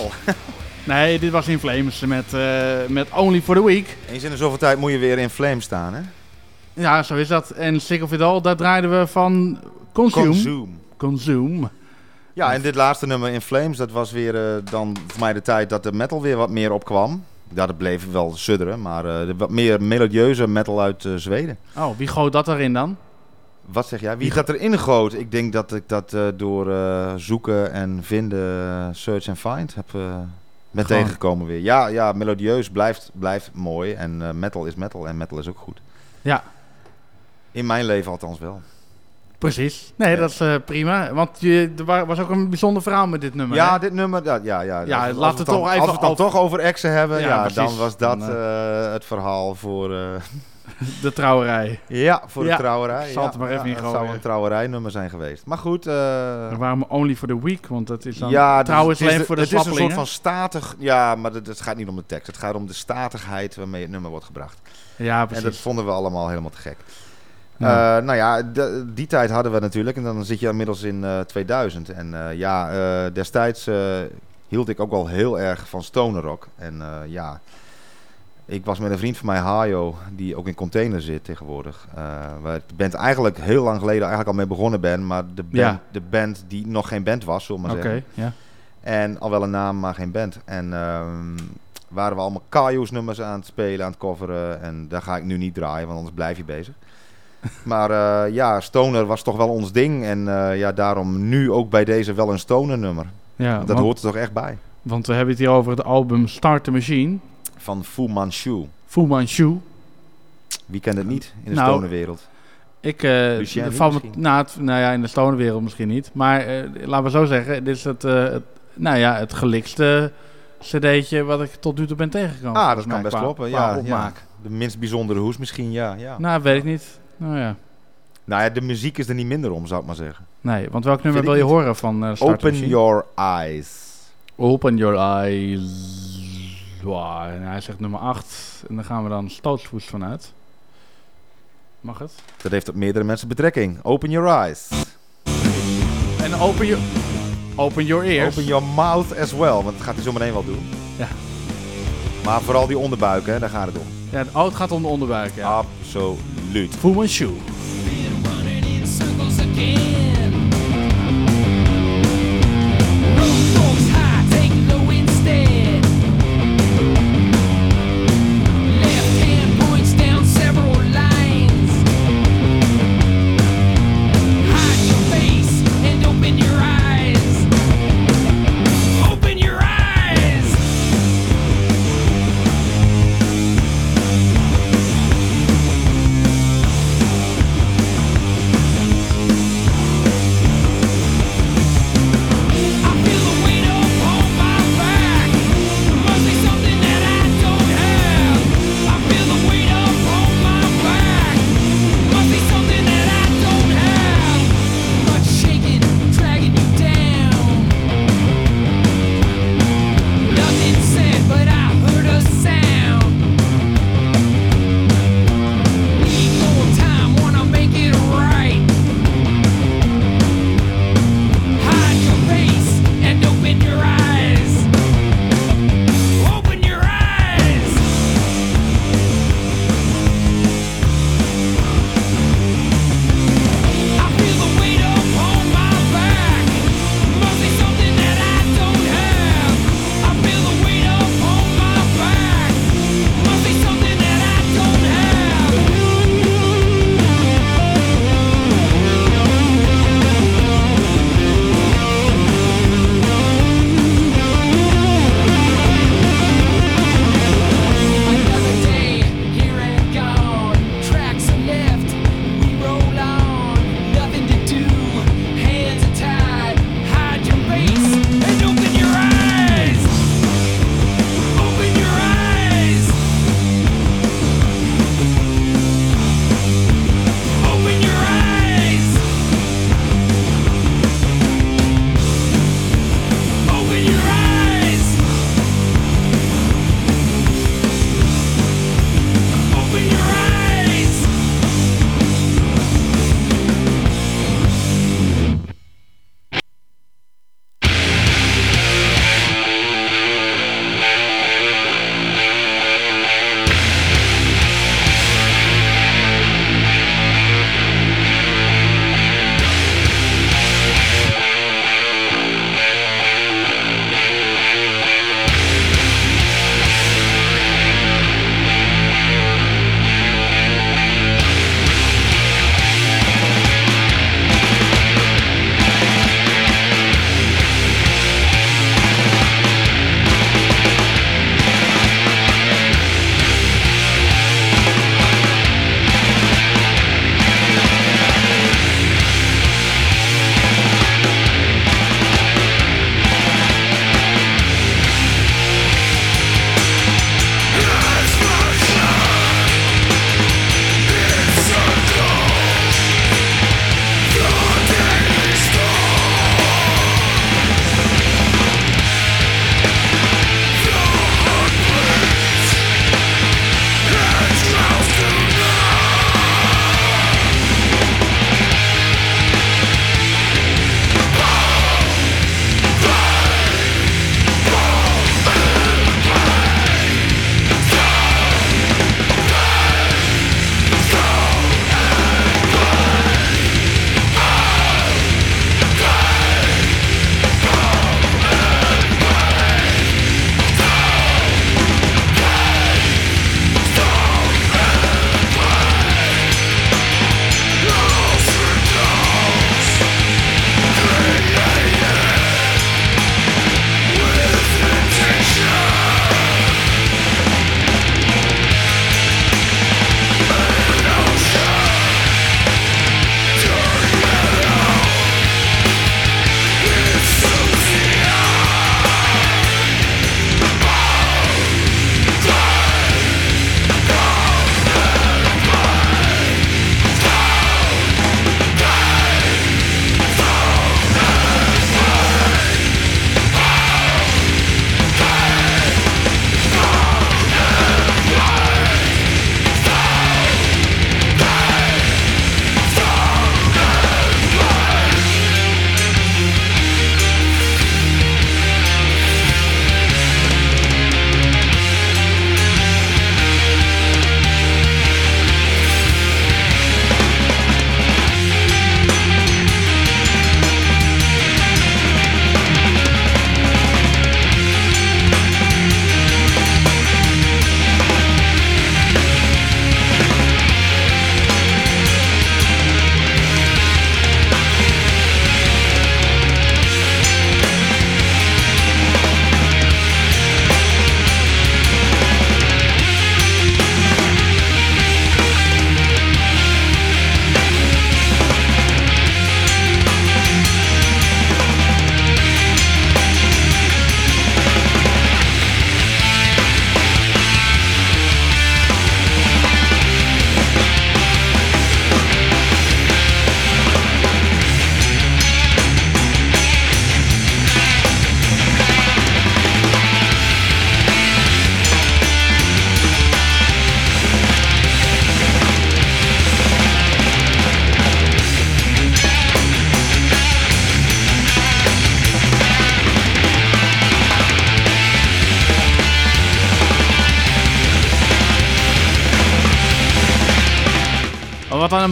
Speaker 2: Nee, dit was In Flames met, eh, met Only for the Week.
Speaker 9: Eens in de zoveel tijd moet je weer in Flame staan, hè?
Speaker 2: Ja, zo is dat. En Sick of It All, daar draaiden we van Consume.
Speaker 9: Consume.
Speaker 2: Consume.
Speaker 9: Ja, en dit laatste nummer in Flames, dat was weer dan voor mij de tijd dat de metal weer wat meer opkwam. Ja, dat bleef wel sudderen, maar de wat meer melodieuze metal uit Zweden.
Speaker 2: Oh, wie gooit dat erin dan?
Speaker 9: Wat zeg jij? Wie dat erin goot? Ik denk dat ik dat eh, door eh, zoeken en vinden, eh, search and find, heb, eh ben
Speaker 2: Gewoon.
Speaker 9: tegengekomen weer. Ja, ja melodieus blijft, blijft mooi en eh, metal is metal en metal is ook goed.
Speaker 2: Ja.
Speaker 9: In mijn leven althans wel.
Speaker 2: Precies. Nee, dat is eh, prima. Want je, er wa- was ook een bijzonder verhaal met dit nummer.
Speaker 9: Ja,
Speaker 2: hè?
Speaker 9: dit nummer, ja, ja, ja.
Speaker 2: Ja,
Speaker 9: als,
Speaker 2: laten
Speaker 9: dan-
Speaker 2: toch even
Speaker 9: Als we het dan
Speaker 2: over-
Speaker 9: toch over exen hebben,
Speaker 2: Ja,
Speaker 9: dan was dat
Speaker 2: Dan,
Speaker 9: eh, het verhaal voor... eh, [laughs]
Speaker 2: De trouwerij.
Speaker 9: ja, voor de
Speaker 2: Ja,
Speaker 9: trouwerij.
Speaker 2: zal
Speaker 9: ja,
Speaker 2: het maar even
Speaker 9: ja,
Speaker 2: in
Speaker 9: Het zou een trouwerijnummer zijn geweest. Maar goed... eh,
Speaker 2: Waarom Only for the Week? Want dat is dan
Speaker 9: ja,
Speaker 2: trouwens
Speaker 9: het is,
Speaker 2: alleen voor de
Speaker 9: het is een soort van statig... Ja, maar het, het gaat niet om de tekst. Het gaat om de statigheid waarmee het nummer wordt gebracht.
Speaker 2: Ja,
Speaker 9: En
Speaker 2: precies.
Speaker 9: dat vonden we allemaal helemaal te gek.
Speaker 2: Ja.
Speaker 9: Eh, nou ja, de- die tijd hadden we natuurlijk. En dan zit je inmiddels in eh, 2000. En eh, ja, eh, destijds hield ik ook wel heel erg van stoner rock. En ja, ik was met een vriend van mij, Hayo, die ook in Container zit tegenwoordig. eh waar de band eigenlijk heel lang geleden eigenlijk al mee begonnen ben. Maar de band,
Speaker 2: Ja.
Speaker 9: de band die nog geen band was, zullen we maar zeggen.
Speaker 2: ja.
Speaker 9: En al wel een naam, maar geen band. En ehm, waren we allemaal Kaio's nummers aan het spelen, aan het coveren. En daar ga ik nu niet draaien, want anders blijf je bezig. [laughs] maar eh, ja, Stoner was toch wel ons ding. En eh, ja, daarom nu ook bij deze wel een Stoner nummer.
Speaker 2: Ja,
Speaker 9: dat
Speaker 2: want-
Speaker 9: hoort er toch echt bij.
Speaker 2: Want we hebben het hier over het album Start the Machine.
Speaker 9: Van Fu Manchu.
Speaker 2: Fu Manchu.
Speaker 9: Wie kent het niet in de
Speaker 2: Nou,
Speaker 9: stonerwereld?
Speaker 2: Ik, eh
Speaker 9: Lucien
Speaker 2: valt me- nou, het- nou ja, in de stonerwereld misschien niet. Maar eh, laten we zo zeggen, dit is het, het, nou ja, het gelikste cd'tje wat ik tot nu toe ben tegengekomen.
Speaker 9: Ah, dat kan best
Speaker 2: qua-
Speaker 9: kloppen.
Speaker 2: qua
Speaker 9: Ja, ja. De minst bijzondere hoes misschien, ja. ja.
Speaker 2: Nou, weet ik niet. Nou ja.
Speaker 9: Nou ja, de muziek is er niet minder om, zou ik maar zeggen.
Speaker 2: Nee, want welk nummer wil je
Speaker 9: niet.
Speaker 2: horen van the
Speaker 9: Open? Your Eyes.
Speaker 2: Open Your Eyes. Wow, en hij zegt nummer 8. En dan gaan we dan stootsvoets vanuit. Mag het?
Speaker 9: Dat heeft op meerdere mensen betrekking. Open Your Eyes.
Speaker 2: En open your, open your ears.
Speaker 9: Open your mouth as well, want dat gaat hij zo meteen wel doen.
Speaker 2: Ja.
Speaker 9: Maar vooral die onderbuik, hè, daar gaat het om.
Speaker 2: Ja, oh, het gaat om de onderbuik, ja.
Speaker 9: Absoluut.
Speaker 2: Fu Manchu.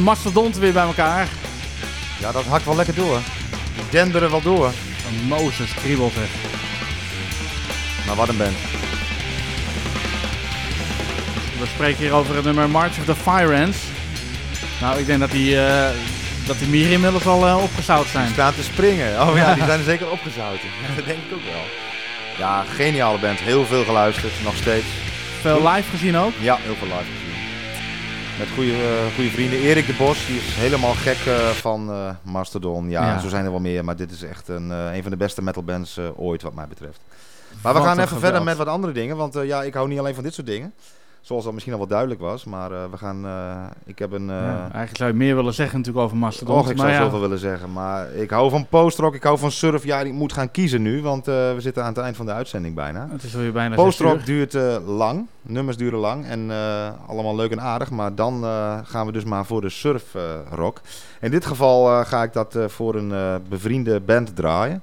Speaker 20: Oh, wat een mastodont weer bij elkaar.
Speaker 9: Ja, dat hakt wel lekker door. Die denderen wel door.
Speaker 20: Een Mozes kriebelt zeg.
Speaker 9: Maar wat een band.
Speaker 20: We spreken hier over het nummer March of the Fire Ants. Nou, ik denk dat die, eh dat die hier inmiddels al eh, opgezout zijn.
Speaker 9: Die staan te springen. Oh ja, [laughs] die zijn er zeker opgezouten. Dat denk ik ook wel. Ja, geniale band. Heel veel geluisterd, nog steeds.
Speaker 20: Veel live gezien ook?
Speaker 9: Ja, heel veel live. Met goede, eh, goede vrienden. Erik de Bos, die is helemaal gek eh, van eh, Mastodon. Ja,
Speaker 20: Ja.
Speaker 9: zo zijn er wel meer, maar dit is echt een, een van de beste metalbands eh, ooit wat mij betreft. Maar we
Speaker 20: Wat
Speaker 9: gaan even
Speaker 20: geweld.
Speaker 9: verder met wat andere dingen, want ja, ik hou niet alleen van dit soort dingen. Zoals dat misschien al wel duidelijk was, maar eh, we gaan, eh, ik heb een... eh,
Speaker 20: Ja, eigenlijk zou je meer willen zeggen natuurlijk over Mastodon.
Speaker 9: Och, ik zou
Speaker 20: ja,
Speaker 9: zoveel willen zeggen. Maar ik hou van postrock, ik hou van surf. Ja, ik moet gaan kiezen nu, want we zitten aan het eind van de uitzending bijna.
Speaker 20: Het is alweer bijna
Speaker 9: Postrock
Speaker 20: uur.
Speaker 9: duurt lang, nummers duren lang en allemaal leuk en aardig. Maar dan gaan we dus maar voor de surfrock. In dit geval ga ik dat voor een bevriende band draaien.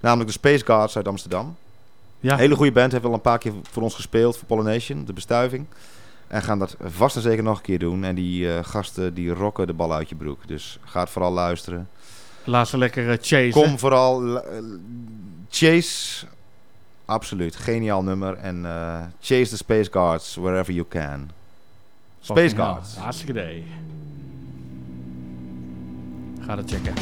Speaker 9: Namelijk de Space Guards uit Amsterdam.
Speaker 20: Ja.
Speaker 9: Hele goede band, heeft wel een paar keer voor ons gespeeld, voor Pollination, de bestuiving. En gaan dat vast en zeker nog een keer doen. En die eh, gasten die rocken de bal uit je broek. Dus ga het vooral luisteren.
Speaker 20: Laat ze lekker eh, chasen.
Speaker 9: Kom vooral. eh, Chase. Absoluut. Geniaal nummer. En chase the Space Guards wherever you can. Space. Guards.
Speaker 20: Hartstikke idee. Ga dat checken.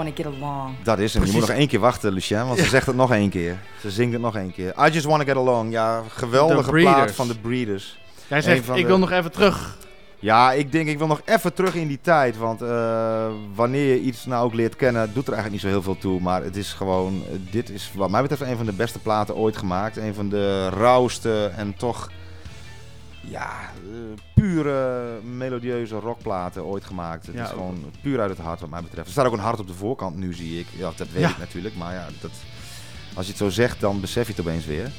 Speaker 21: I just wanna get along.
Speaker 9: Dat is hem. Je moet nog één keer wachten, Lucien, want ze zegt het nog één keer. Ze zingt het nog één keer. I just wanna get along. Ja, geweldige plaat van de Breeders.
Speaker 2: Jij zegt, ik
Speaker 9: de-
Speaker 2: wil nog even terug.
Speaker 9: Ja, ik denk, ik wil nog even terug in die tijd. Want eh, wanneer je iets nou ook leert kennen, doet er eigenlijk niet zo heel veel toe. Maar het is gewoon, dit is wat mij betreft een van de beste platen ooit gemaakt. Een van de rauwste en toch, ja, eh, pure melodieuze rockplaten ooit gemaakt. Het
Speaker 2: Ja,
Speaker 9: is gewoon puur uit het hart wat mij betreft. Er staat ook een hart op de voorkant nu, zie ik. Ja, dat weet
Speaker 2: Ja.
Speaker 9: ik natuurlijk. Maar ja, dat, als je het zo zegt, dan besef je het opeens weer.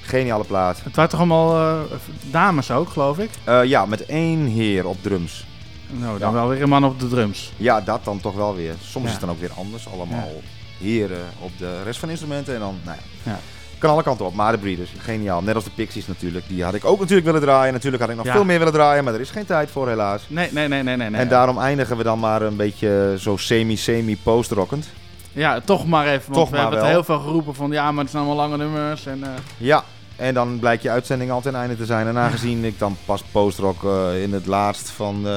Speaker 9: Geniale plaat.
Speaker 2: Het waren toch allemaal eh, dames ook, geloof ik?
Speaker 9: Eh, ja, met één heer op drums.
Speaker 2: Nou, dan wel weer een man op de drums.
Speaker 9: Ja, dat dan toch wel weer. Soms is het dan ook weer anders. Allemaal heren op de rest van de instrumenten. En dan, nou ja. Kan alle kanten op. Maar de Breeders, geniaal. Net als de Pixies natuurlijk. Die had ik ook natuurlijk willen draaien. Natuurlijk had ik nog
Speaker 2: Ja.
Speaker 9: veel meer willen draaien. Maar er is geen tijd voor helaas.
Speaker 2: Nee, nee, nee, nee, nee. nee.
Speaker 9: en daarom eindigen we dan maar een beetje zo semi-semi post-rockend.
Speaker 2: Ja, toch maar even. Want
Speaker 9: Toch
Speaker 2: we hebben het heel veel geroepen van ja, maar het zijn allemaal lange nummers. En, eh,
Speaker 9: Ja, en dan blijkt je uitzending altijd een einde te zijn. En [laughs] aangezien ik dan pas post-rock eh, in het laatst van eh,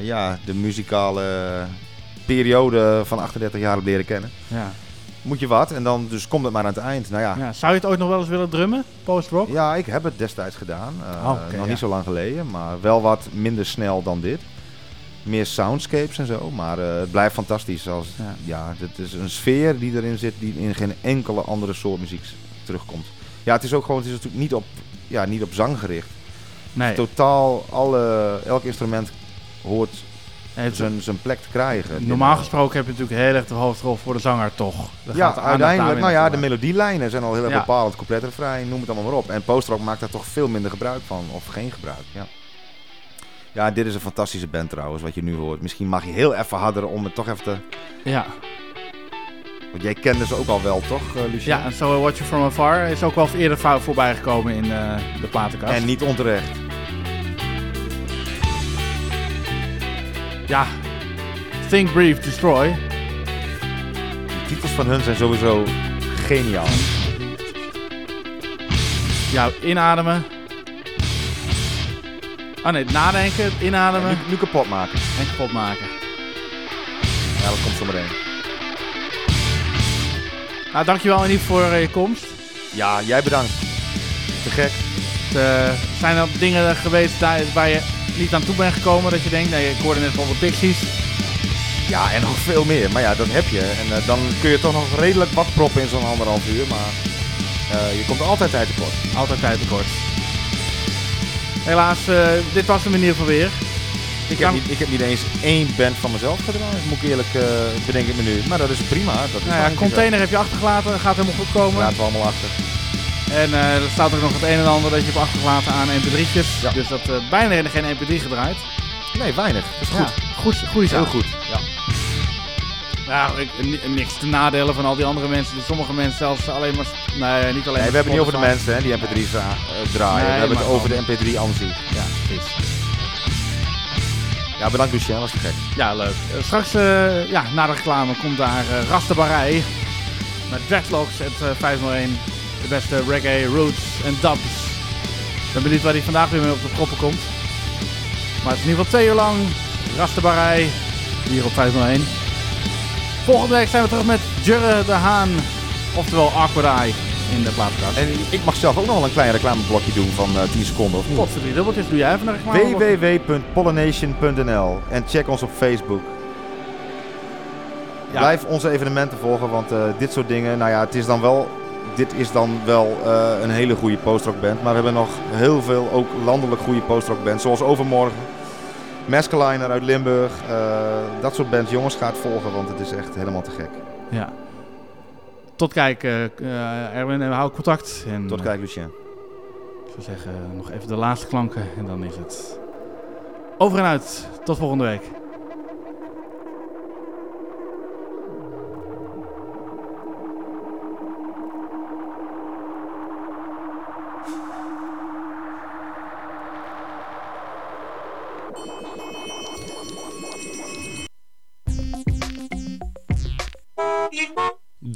Speaker 9: ja, de muzikale periode van 38 jaar heb leren kennen.
Speaker 2: ja.
Speaker 9: Moet je wat en dan dus komt het maar aan het eind. Nou ja,
Speaker 2: Ja, zou je het ooit nog wel eens willen drummen, post-rock?
Speaker 9: ja ik heb het destijds gedaan. Eh,
Speaker 2: Oh, oké,
Speaker 9: nog
Speaker 2: ja.
Speaker 9: niet zo lang geleden, maar wel wat minder snel dan dit. Meer soundscapes en zo, maar eh, het blijft fantastisch. Als,
Speaker 2: Ja.
Speaker 9: ja. het is een sfeer die erin zit die in geen enkele andere soort muziek terugkomt. Ja, het is ook gewoon, het is natuurlijk niet op, ja, niet op zang gericht.
Speaker 2: Nee.
Speaker 9: Totaal, alle, elk instrument hoort zijn, zijn plek te krijgen.
Speaker 2: Normaal gesproken heb je natuurlijk heel erg de hoofdrol voor de zanger, toch?
Speaker 9: Ja, uiteindelijk, nou ja, de melodielijnen zijn al heel erg
Speaker 2: Ja.
Speaker 9: bepalend. Couplet, refrein, noem het allemaal maar op. En postrock maakt daar toch veel minder gebruik van, of geen gebruik. Ja. ja, dit is een fantastische band trouwens, wat je nu hoort. Misschien mag je heel even harder om het toch even te...
Speaker 2: Ja.
Speaker 9: Want jij kende ze ook al wel, toch, uh, Lucien?
Speaker 2: Ja, en So Watch You From Afar is ook wel eerder voorbij gekomen in eh, de platenkast.
Speaker 9: En niet onterecht.
Speaker 2: Ja. Think, Breathe, Destroy.
Speaker 9: De titels van hun zijn sowieso geniaal.
Speaker 2: Ja, inademen. Oh nee, nadenken, inademen.
Speaker 9: En nu, nu kapot maken.
Speaker 2: En kapot maken.
Speaker 9: Ja, dat komt zo meteen.
Speaker 2: Nou, dankjewel geval voor eh, je komst.
Speaker 9: Ja, jij bedankt. Te gek.
Speaker 2: Eh, zijn er dingen geweest daar, waar je niet aan toe bent gekomen? Dat je denkt, nee, ik hoorde net van de Pixies.
Speaker 9: Ja, en nog veel meer. Maar ja, dat heb je. En eh, dan kun je toch nog redelijk wat proppen in zo'n anderhalf uur. Maar eh, je komt altijd tijd tekort.
Speaker 2: Altijd tijd tekort. Helaas, eh, dit was de manier van weer.
Speaker 9: Ik heb, niet, ik heb niet eens één band van mezelf gedraaid, moet ik eerlijk bedenk ik me nu. Maar dat is prima. Dat is
Speaker 2: nou ja, container heb je achtergelaten, gaat helemaal goed komen.
Speaker 9: Laten we allemaal achter.
Speaker 2: En uh, er staat ook nog het een en ander dat je hebt achtergelaten aan mp3'tjes. Ja. Dus dat uh, bijna geen mp3 gedraaid.
Speaker 9: Nee, weinig. Dat is goed.
Speaker 2: Ja, goed goede zaak.
Speaker 9: Heel goed, ja.
Speaker 2: Ja, ik, niks te nadelen van al die andere mensen. Die sommige mensen zelfs alleen maar... Nee, niet alleen
Speaker 9: nee, we hebben het niet over de mensen hè, die mp3's uh, draaien. Nee, we hebben het over de mp3 aan.
Speaker 2: Ja, precies.
Speaker 9: Ja, bedankt Lucien, was te gek.
Speaker 2: Ja, leuk. Uh, straks, uh, ja, na de reclame komt daar uh, Rastabarij. Met Dreadlocks het 501. De beste reggae, roots en dubs. Ik ben benieuwd waar hij vandaag weer mee op de proppen komt. Maar het is in ieder geval twee uur lang Rastabarij. Hier op 501. Volgende week zijn we terug met Jurre de Haan. Oftewel Awkward Eye in de plaatkast.
Speaker 9: En ik mag zelf ook nog wel een klein reclameblokje doen van uh, 10 seconden of niet?
Speaker 2: Drie dubbeltjes, doe jij even een reclame.
Speaker 9: www.pollination.nl En check ons op Facebook. Ja. Blijf onze evenementen volgen, want uh, dit soort dingen, nou ja, het is dan wel, dit is dan wel uh, een hele goede postrock band. Maar we hebben nog heel veel ook landelijk goede postrock bands, zoals Overmorgen, Meskeliner uit Limburg. Uh, dat soort bands, jongens, gaat volgen, want het is echt helemaal te gek.
Speaker 2: Ja. Tot kijk, uh, Erwin, en we houden contact. En,
Speaker 9: Tot kijk, Lucien.
Speaker 2: Ik zou zeggen, nog even de laatste klanken en dan is het over en uit. Tot volgende week.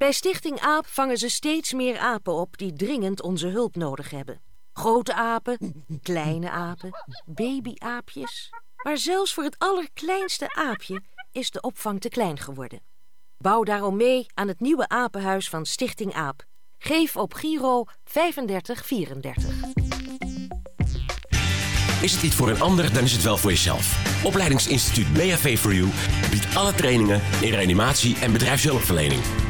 Speaker 14: Bij Stichting AAP vangen ze steeds meer apen op die dringend onze hulp nodig hebben. Grote apen, kleine apen, babyaapjes. Maar zelfs voor het allerkleinste aapje is de opvang te klein geworden. Bouw daarom mee aan het nieuwe apenhuis van Stichting AAP. Geef op Giro 3534.
Speaker 15: Is het niet voor een ander, dan is het wel voor jezelf. Opleidingsinstituut BHV4U biedt alle trainingen in reanimatie en bedrijfshulpverlening.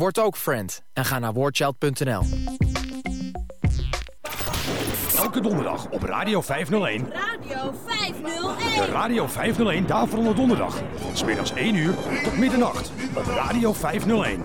Speaker 22: Word ook friend en ga naar wordchild.nl.
Speaker 17: Elke donderdag op Radio 501.
Speaker 18: Radio 501.
Speaker 17: De Radio 501 Daverende Donderdag. Van smiddags 1 uur tot middernacht
Speaker 18: op Radio 501.